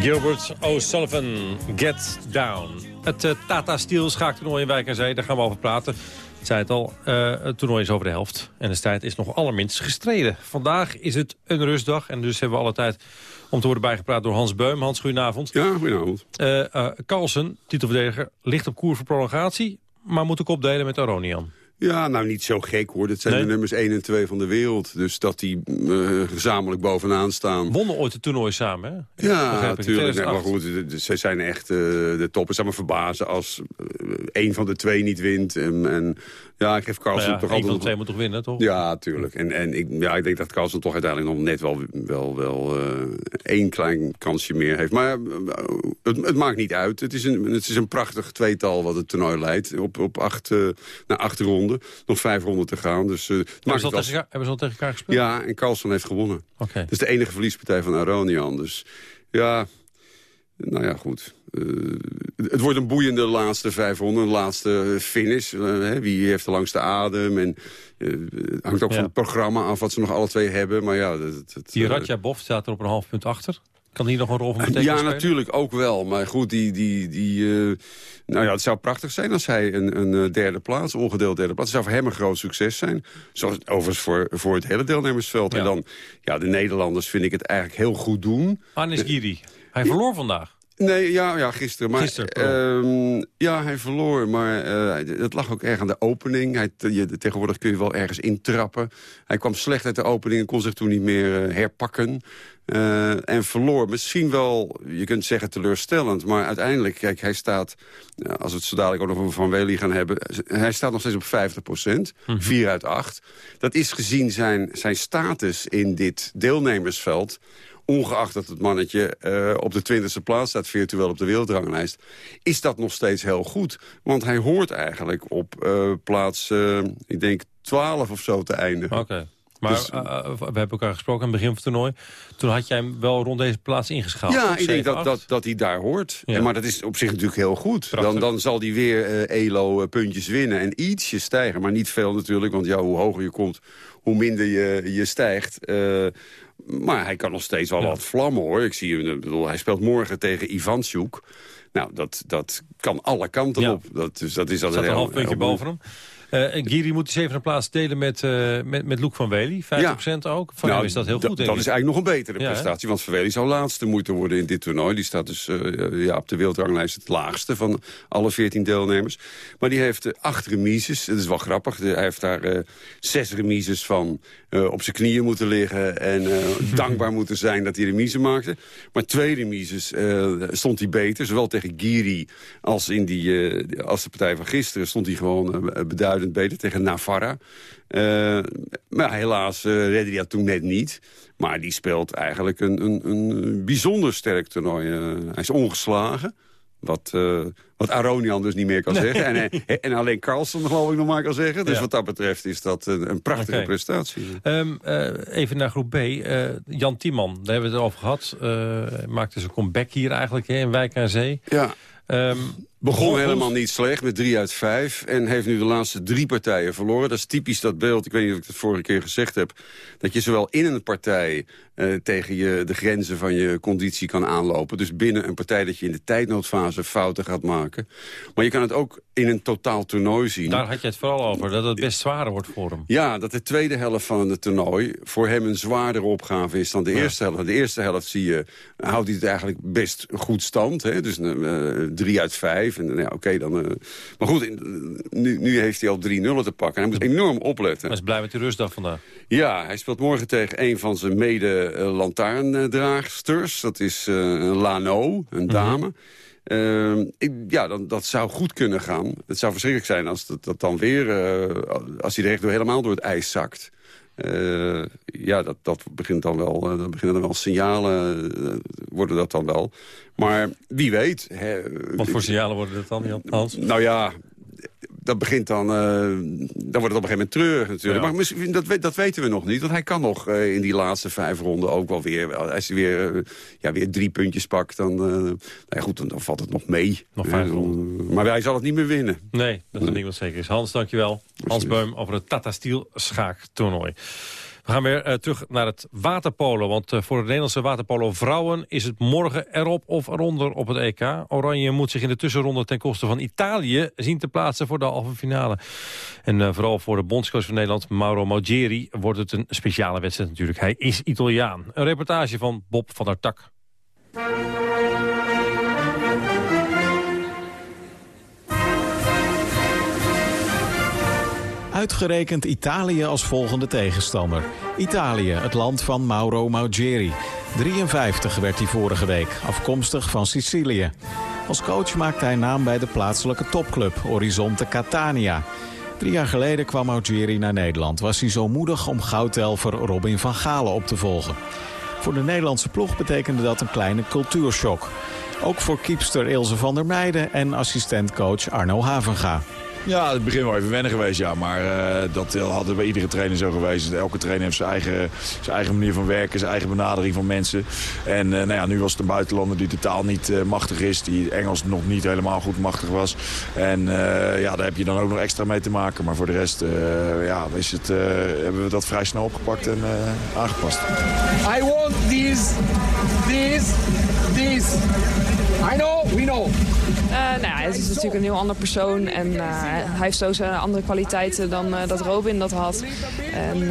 Gilbert O'Sullivan, Get Down. Het uh, Tata Steel schaaktoernooi in Wijk aan Zee, daar gaan we over praten. Zei het al, uh, het toernooi is over de helft. En de strijd is nog allerminst gestreden. Vandaag is het een rustdag en dus hebben we alle tijd om te worden bijgepraat door Hans Beum. Hans, goedenavond. Ja, goedenavond. Uh, uh, Carlsen, titelverdediger, ligt op koer voor prolongatie... maar moet ik opdelen met Aronian. Ja, nou niet zo gek hoor. Dat zijn Nee? de nummers 1 en 2 van de wereld. Dus dat die eh, gezamenlijk bovenaan staan. Wonnen ooit het toernooi samen, hè? Ja, natuurlijk. Maar 2008. goed, ze zijn echt eh, de top. Het zou me verbazen als eh, één van de twee niet wint. En, en ja, ik geef Carlsen Nou ja, toch altijd... van de twee moet toch winnen, toch? Ja, tuurlijk. En, en ik, ja, ik denk dat Carlsen toch uiteindelijk nog net wel, wel, wel één klein kansje meer heeft. Maar het, het maakt niet uit. Het is, een, het is een prachtig tweetal wat het toernooi leidt. Op, op acht, eh, na acht ronden. Nog vijf ronden te gaan. Dus, eh, het Hebben ze, al het tegen hebben ze al tegen elkaar gespeeld? ja, en Carlsen heeft gewonnen. Oké. Dat is de enige verliespartij van Aronian. Dus ja, nou ja, goed. Eh, het wordt een boeiende laatste vijf ronden, een laatste finish. Eh, hè, wie heeft de langste adem? En, het hangt ook Ja. van het programma af wat ze nog alle twee hebben. Maar ja, dat, dat, Die Radja Bof staat er op een half punt achter. Kan die nog een rol van betekenis ja, spelen? natuurlijk ook wel. Maar goed, die, die, die, eh, nou ja, het zou prachtig zijn als hij een, een eh, derde plaats, ongedeeld derde plaats. Zou voor hem een groot succes zijn. Zoals overigens voor, voor het hele deelnemersveld. En dan, ja, de Nederlanders vind ik het eigenlijk heel goed doen. Anis Giri. Hij verloor vandaag. Nee, ja, ja gisteren. Maar, Gisteren, ehm, ja, hij verloor, maar eh, het lag ook erg aan de opening. Hij, je, tegenwoordig kun je wel ergens intrappen. Hij kwam slecht uit de opening en kon zich toen niet meer eh, herpakken. Eh, en verloor misschien wel, je kunt zeggen teleurstellend... maar uiteindelijk, kijk, hij staat... als we het zo dadelijk ook nog over Van Wely gaan hebben... hij staat nog steeds op 50 procent, 4 uit 8. Dat is gezien zijn, zijn status in dit deelnemersveld ongeacht dat het mannetje eh, op de twintigste plaats staat... virtueel op de wereldranglijst, is dat nog steeds heel goed. Want hij hoort eigenlijk op eh, plaats, eh, ik denk, 12 of zo te eindigen. Oké. Maar Dus- we hebben elkaar gesproken aan het begin van het toernooi. Toen had jij hem wel rond deze plaats ingeschaald. Ja, ik denk dat, dat, dat hij daar hoort. Ja. Maar dat is op zich natuurlijk heel goed. Dan, dan zal hij weer eh, ELO puntjes winnen en ietsje stijgen. Maar niet veel natuurlijk, want ja, hoe hoger je komt, hoe minder je, je stijgt. Maar hij kan nog steeds wel wat vlammen, hoor. Ik zie hem, ik bedoel, hij speelt morgen tegen Ivansjoek. Nou, dat, dat kan alle kanten op. Dat, dus dat is altijd een half puntje boven hem. Eh Giri moet de zevende plaats delen met, eh met, met Loek van Wely. 50% ook. Van hem is dat heel goed, Dat is eigenlijk nog een betere prestatie. Want Verweli zou laatste moeten worden in dit toernooi. Die staat dus eh, ja, op de wereldranglijst het laagste van alle 14 deelnemers. Maar die heeft acht remises. Dat is wel grappig. Hij heeft daar zes remises van op zijn knieën moeten liggen. En dankbaar moeten zijn dat hij remise maakte. Maar twee remises stond hij beter. Zowel tegen Giri als in die, als de partij van gisteren stond hij gewoon eh, beduidend beter tegen Navarra. Eh, maar helaas eh redde hij dat toen net niet. Maar die speelt eigenlijk een, een, een bijzonder sterk toernooi. Eh, hij is ongeslagen. Wat, eh, wat Aronian dus niet meer kan Nee. zeggen. En, en alleen Carlsen geloof ik nog maar kan zeggen. Dus Ja. wat dat betreft is dat een, een prachtige prestatie. Ehm, eh, even naar groep B. Jan Tiemann, daar hebben we het over gehad. Eh, maakte zijn comeback hier eigenlijk hè, in Wijk aan Zee. Ja. Ehm, Begon helemaal niet slecht met 3 uit 5. En heeft nu de laatste drie partijen verloren. Dat is typisch dat beeld, ik weet niet of ik het vorige keer gezegd heb... dat je zowel in een partij eh, tegen je, de grenzen van je conditie kan aanlopen. Dus binnen een partij dat je in de tijdnoodfase fouten gaat maken. Maar je kan het ook in een totaal toernooi zien. Daar had je het vooral over, dat het best zwaarder wordt voor hem. Ja, dat de tweede helft van het toernooi voor hem een zwaardere opgave is dan de eerste helft. De eerste helft zie je, houdt hij het eigenlijk best goed stand. Hè? Dus eh, 3 uit 5 oké, dan... Eh, maar goed, nu, nu, heeft hij al drie nullen te pakken. Hij moet enorm opletten. Hij is blij met die rustdag vandaag. Ja, hij speelt morgen tegen een van zijn mede-lantaarndraagsters. Dat is eh, Lano, een mhm. dame. Ehm, ik, ja, dan, dat zou goed kunnen gaan. Het zou verschrikkelijk zijn als dat, dat dan weer... Eh, als hij er helemaal door het ijs zakt. Eh, ja, dat, dat begint dan wel... eh, dan beginnen dan wel signalen, eh, worden dat dan wel. Maar wie weet... Hè, Wat voor signalen worden dat dan, Jan- Hans? nou ja, dat begint dan... dan wordt het op een gegeven moment treurig natuurlijk. Maar misschien, dat, dat weten we nog niet. Want hij kan nog in die laatste vijf ronden ook wel weer... Als hij weer, ja, weer drie puntjes pakt, dan, nou ja, goed, dan, valt het nog mee. Nog vijf ronden. Maar hij zal het niet meer winnen. Nee, dat is een ding wat zeker is. Hans, dankjewel. Hans Beum over het Tata Steel schaaktoernooi. We gaan weer uh, terug naar het waterpolo. Want uh, voor de Nederlandse waterpolo vrouwen is het morgen erop of eronder op het EK. Oranje moet zich in de tussenronde ten koste van Italië zien te plaatsen voor de halve finale. En uh, vooral voor de bondscoach van Nederland, Mauro Maugeri, wordt het een speciale wedstrijd natuurlijk. Hij is Italiaan. Een reportage van Bob van der Tak. Uitgerekend Italië als volgende tegenstander. Italië, het land van Mauro Maugeri. 53 werd hij vorige week, afkomstig van Sicilië. Als coach maakte hij naam bij de plaatselijke topclub Horizonte Catania. Drie jaar geleden kwam Maugeri naar Nederland. Was hij zo moedig om goudhelfer Robin van Galen op te volgen. Voor de Nederlandse ploeg betekende dat een kleine cultuurshock. Ook voor kiepster Ilse van der Meijden en assistentcoach Arno Havenga. Ja, het begin wel even wennen geweest, ja. Maar uh, dat hadden bij iedere trainer zo geweest. Elke trainer heeft zijn eigen, zijn eigen manier van werken, zijn eigen benadering van mensen. En uh, nou ja, nu was het een buitenlander die totaal niet uh, machtig is. Die Engels nog niet helemaal goed machtig was. En ja, daar heb je dan ook nog extra mee te maken. Maar voor de rest ja, is het, hebben we dat vrij snel opgepakt en aangepast. I want this, this, this. I know, we know. Nou het is natuurlijk een heel ander persoon. En uh, hij heeft zo zijn andere kwaliteiten dan uh, dat Robin dat had. En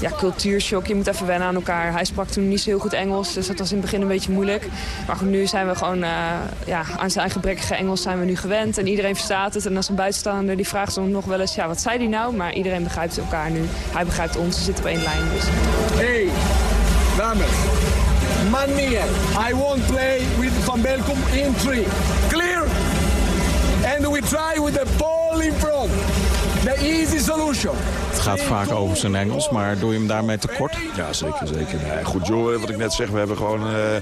ja, cultuurshock, je moet even wennen aan elkaar. Hij sprak toen niet zo heel goed Engels, dus dat was in het begin een beetje moeilijk. Maar goed, nu zijn we gewoon ja, aan zijn gebrekkige Engels zijn we nu gewend. En iedereen verstaat het. En als een buitenstaander die vraagt dan nog wel eens, ja, wat zei hij nou? Maar iedereen begrijpt elkaar nu. Hij begrijpt ons, we zitten op één lijn. Dus. Hey, dames. Man. I won't play with Van Belkom in. And we try with the ball in front. The easy solution. Het gaat vaak over zijn Engels, maar doe je hem daarmee tekort? Ja, zeker. zeker. Nee, goed, Joe, wat ik net zeg, we hebben gewoon... Uh,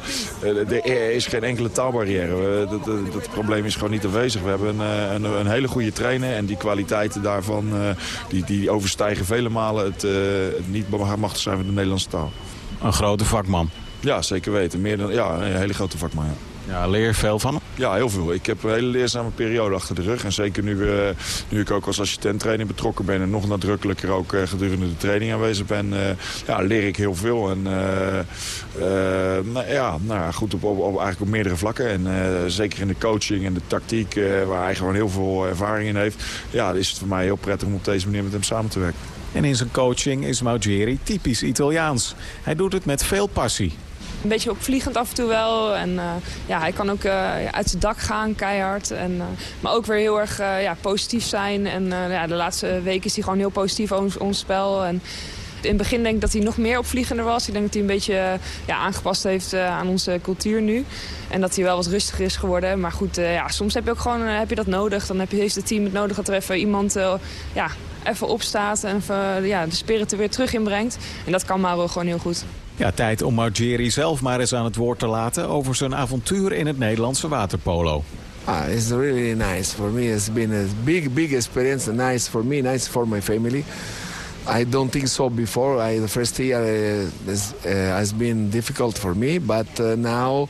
er is geen enkele taalbarrière. dat, dat, dat, probleem is gewoon niet aanwezig. We hebben een, een, een, hele goede trainer en die kwaliteiten daarvan... Uh, die, die overstijgen vele malen het, uh, het niet machtig zijn van de Nederlandse taal. Een grote vakman. Ja, zeker weten. Meer dan, ja, een hele grote vakman. Ja. Ja, leer je veel van hem? Ja, heel veel. Ik heb een hele leerzame periode achter de rug. En zeker nu, uh, nu ik ook als assistent-trainer betrokken ben... en nog nadrukkelijker ook uh, gedurende de training aanwezig ben... Uh, ja, leer ik heel veel. En nou, ja, nou, goed op, op, op, eigenlijk op meerdere vlakken. En zeker in de coaching en de tactiek, waar hij gewoon heel veel ervaring in heeft... ja, is het voor mij heel prettig om op deze manier met hem samen te werken. En in zijn coaching is Maugeri typisch Italiaans. Hij doet het met veel passie. Een beetje opvliegend af en toe wel. En uh, ja, hij kan ook uh, uit zijn dak gaan, keihard. En, uh, maar ook weer heel erg ja, positief zijn. En ja, de laatste weken is hij gewoon heel positief over ons spel. En in het begin denk ik dat hij nog meer opvliegender was. Ik denk dat hij een beetje ja, aangepast heeft aan onze cultuur nu. En dat hij wel wat rustiger is geworden. Maar goed, ja, soms heb je ook gewoon heb je dat nodig. Dan heb je, heeft het team het nodig dat er even iemand ja, even opstaat. En ja, de spirit er weer terug inbrengt. En dat kan Mauro gewoon heel goed. Ja, tijd om Margeri zelf maar eens aan het woord te laten over zijn avontuur in het Nederlandse waterpolo. Ah, it's really nice for me. It's been a big, big experience. Nice for me, nice for my family. I don't think so before. I, the first year uh, has, uh, has been difficult for me, but uh, now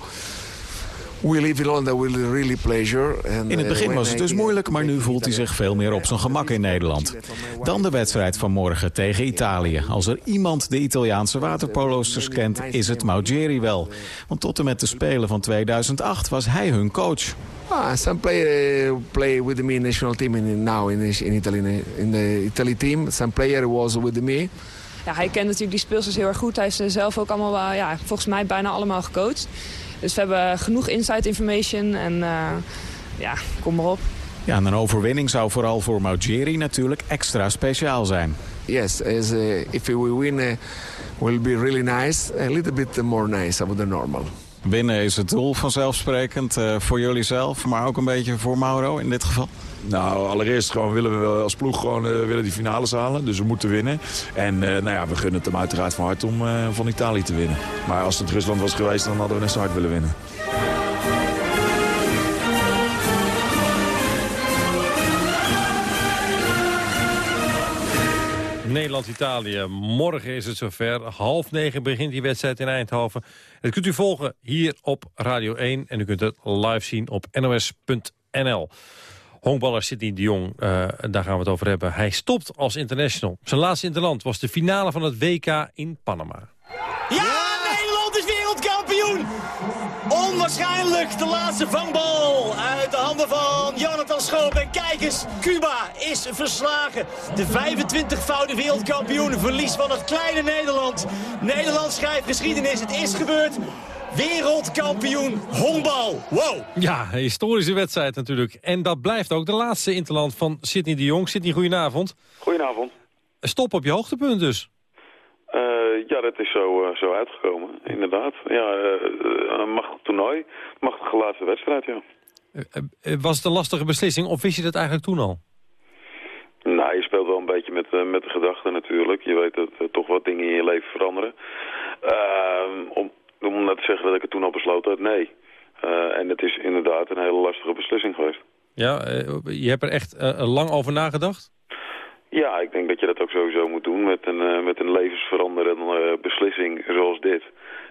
we live in London with really pleasure. In het begin was het dus moeilijk, maar nu voelt hij zich veel meer op zijn gemak in Nederland. Dan de wedstrijd van morgen tegen Italië. Als er iemand de Italiaanse waterpoloosters kent, is het Maugeri wel. Want tot en met de Spelen van 2008 was hij hun coach. Ah, some player play with me national team in, now in, in Italy in the Italy team. Some player was with me. Ja, hij kent natuurlijk die speelsters heel erg goed. Hij is zelf ook allemaal, ja, volgens mij bijna allemaal gecoacht. Dus we hebben genoeg inside information en uh, ja, kom maar op. Ja, en een overwinning zou vooral voor Maugeri natuurlijk extra speciaal zijn. Yes, as, uh, if we win uh, will be really nice. A little bit more nice than normal. Winnen is het doel vanzelfsprekend uh, voor jullie zelf, maar ook een beetje voor Mauro in dit geval? Nou, allereerst gewoon willen we als ploeg gewoon uh, willen die finales halen. Dus we moeten winnen. En uh, nou ja, we gunnen het hem uiteraard van hart om van Italië te winnen. Maar als het Rusland was geweest, dan hadden we net zo hard willen winnen. Nederland-Italië. Morgen is het zover. Half negen begint die wedstrijd in Eindhoven. Dat kunt u volgen hier op Radio 1. En u kunt het live zien op nos.nl. Honkballer Sidney de Jong, uh, daar gaan we het over hebben. Hij stopt als international. Zijn laatste interland was de finale van het WK in Panama. Ja! Onwaarschijnlijk de laatste vangbal uit de handen van Jonathan Schoop. En kijk eens, Cuba is verslagen. De 25-voudige wereldkampioen verlies van het kleine Nederland. Nederland schrijft geschiedenis, het is gebeurd. Wereldkampioen honkbal. Wow. Ja, een historische wedstrijd natuurlijk. En dat blijft ook de laatste interland van Sidney de Jong. Sidney, goedenavond. Goedenavond. Stop op je hoogtepunt dus. Uh, ja, dat is zo, uh, zo uitgekomen, inderdaad. Ja, uh, een machtig toernooi, machtige laatste wedstrijd, ja. was het een lastige beslissing of wist je dat eigenlijk toen al? Nou, je speelt wel een beetje met, met de gedachten natuurlijk. Je weet dat toch wat dingen in je leven veranderen. Ehm, om, om nou te zeggen dat ik het toen al besloten had, nee. en het is inderdaad een hele lastige beslissing geweest. Ja, je hebt er echt lang over nagedacht? Ja, ik denk dat je dat ook sowieso moet doen met een, uh, met een levensveranderende uh, beslissing zoals dit.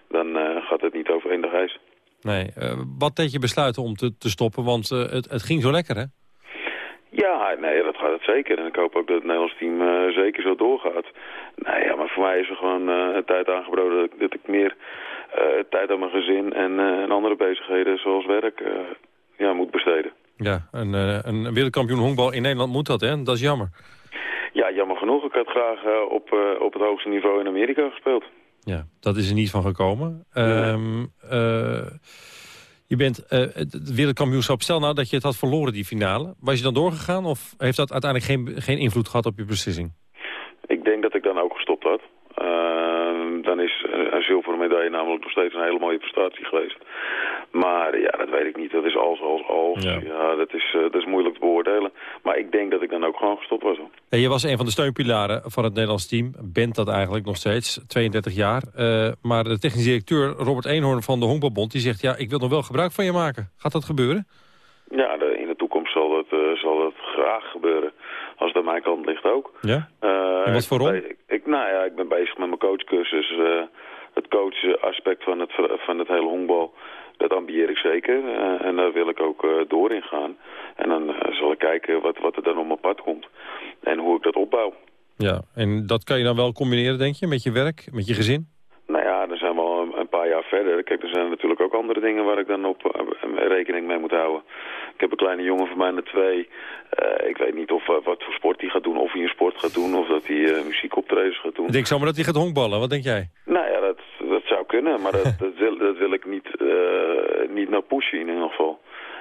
Dan uh, gaat het niet over één dag ijs. Nee, wat deed je besluiten om te, te stoppen? Want het, het ging zo lekker, hè? Ja, nee, dat gaat het zeker. En ik hoop ook dat het Nederlands team zeker zo doorgaat. Nee, ja, maar voor mij is er gewoon een tijd aangebroken dat ik, dat ik meer tijd aan mijn gezin en, en andere bezigheden zoals werk ja, moet besteden. Ja, een, een wereldkampioen honkbal in Nederland moet dat, hè? Dat is jammer. Ja, jammer genoeg. Ik had graag uh, op, uh, op het hoogste niveau in Amerika gespeeld. Ja, dat is er niet van gekomen. Ja. Um, uh, je bent het wereldkampioenschap. Stel nou dat je het had verloren, die finale. Was je dan doorgegaan of heeft dat uiteindelijk geen, geen invloed gehad op je beslissing? Ik denk dat ik dan ook gestopt had. Dan is een zilveren medaille namelijk nog steeds een hele mooie prestatie geweest. Maar ja, dat weet ik niet. Dat is als, als, als. Ja, ja dat, is, uh, dat is moeilijk te beoordelen. Maar ik denk dat ik dan ook gewoon gestopt was. En je was een van de steunpilaren van het Nederlands team. Bent dat eigenlijk nog steeds, 32 jaar. Uh, maar de technisch directeur Robert Eenhoorn van de Honkbalbond... die zegt, ja, ik wil nog wel gebruik van je maken. Gaat dat gebeuren? Ja, in de toekomst zal dat, uh, zal dat graag gebeuren. Als het aan mijn kant ligt ook. Ja? en wat voor rol? Ik, ik, nou ja, ik ben bezig met mijn coachcursus. het coachaspect van het, van het hele honkbal dat ambieer ik zeker. Uh, en daar wil ik ook uh, door in gaan. En dan uh, zal ik kijken wat, wat er dan op mijn pad komt. En hoe ik dat opbouw. Ja, en dat kan je dan wel combineren, denk je, met je werk, met je gezin? Nou ja, dan zijn we al een, een paar jaar verder. Kijk, er zijn natuurlijk ook andere dingen waar ik dan op rekening mee moet houden. Ik heb een kleine jongen van mij, de twee. ik weet niet of wat voor sport hij gaat doen. Of hij een sport gaat doen, of dat hij muziekoptredens gaat doen. Ik denk zomaar dat hij gaat honkballen. Wat denk jij? Nou ja, dat, dat zou kunnen. Maar dat, dat, wil, dat wil ik niet niet naar pushen in ieder geval.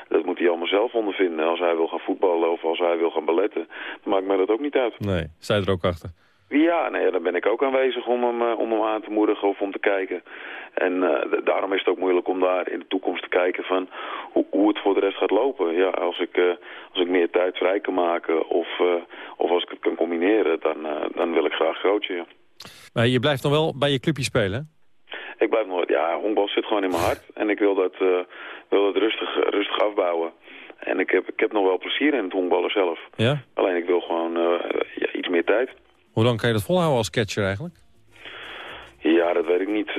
Dat moet hij allemaal zelf ondervinden. Als hij wil gaan voetballen of als hij wil gaan balletten, dan maakt mij dat ook niet uit. Nee, je er ook achter? Ja, nee, dan ben ik ook aanwezig om hem, uh, om hem aan te moedigen of om te kijken. En uh, daarom is het ook moeilijk om daar in de toekomst te kijken van hoe, hoe het voor de rest gaat lopen. Ja, als ik, uh, als ik meer tijd vrij kan maken of, of als ik het kan combineren, dan, dan wil ik graag ja. Maar je blijft nog wel bij je clubje spelen, ik blijf nooit, ja, honkbal zit gewoon in mijn hart. En ik wil dat, wil dat rustig, rustig afbouwen. En ik heb, ik heb nog wel plezier in het honkballen zelf. Ja? Alleen ik wil gewoon ja, iets meer tijd. Hoe lang kan je dat volhouden als catcher eigenlijk? Ja, dat weet ik niet.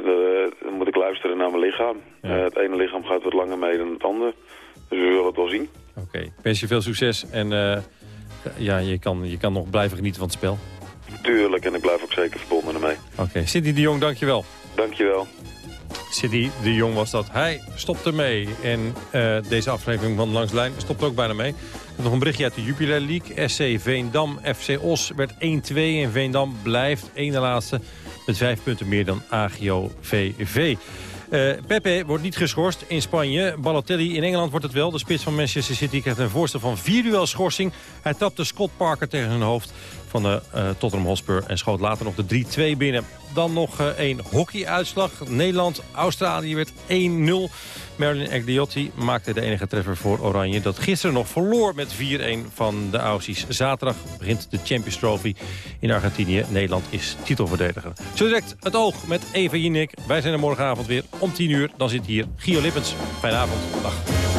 dan moet ik luisteren naar mijn lichaam. Ja. Uh, het ene lichaam gaat wat langer mee dan het andere. Dus we zullen het wel zien. Oké, okay. wens je veel succes. En ja, je kan, je kan nog blijven genieten van het spel. Tuurlijk, en ik blijf ook zeker verbonden ermee. Oké, okay. Cindy de Jong, dankjewel. Dankjewel. City de Jong was dat. Hij stopte mee. En uh, deze aflevering van Langs de Lijn stopt ook bijna mee. Nog een berichtje uit de Jupiler League. SC Veendam, FC Os werd 1-2 en Veendam blijft één de laatste met vijf punten meer dan AGO VV. Uh, Pepe wordt niet geschorst in Spanje. Balotelli in Engeland wordt het wel. De spits van Manchester City krijgt een voorstel van vier duel schorsing. Hij tapte Scott Parker tegen zijn hoofd van de uh, Tottenham Hotspur en schoot later nog de 3-2 binnen. Dan nog uh, één hockeyuitslag. Nederland-Australië werd 1-0. Marilyn Agliotti maakte de enige treffer voor Oranje... dat gisteren nog verloor met 4-1 van de Aussies. Zaterdag begint de Champions Trophy in Argentinië. Nederland is titelverdediger. Zo direct het oog met Eva Jinek. Wij zijn er morgenavond weer om 10 uur. Dan zit hier Gio Lippens. Fijne avond. Dag.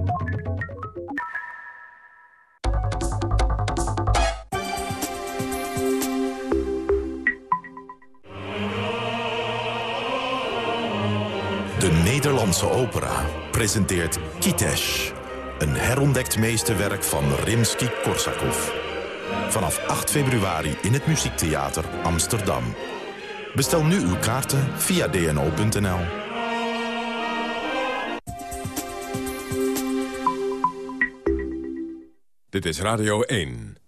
Nederlandse opera presenteert Kitesh, een herontdekt meesterwerk van Rimsky-Korsakov. Vanaf 8 februari in het Muziektheater Amsterdam. Bestel nu uw kaarten via dno.nl. Dit is Radio 1.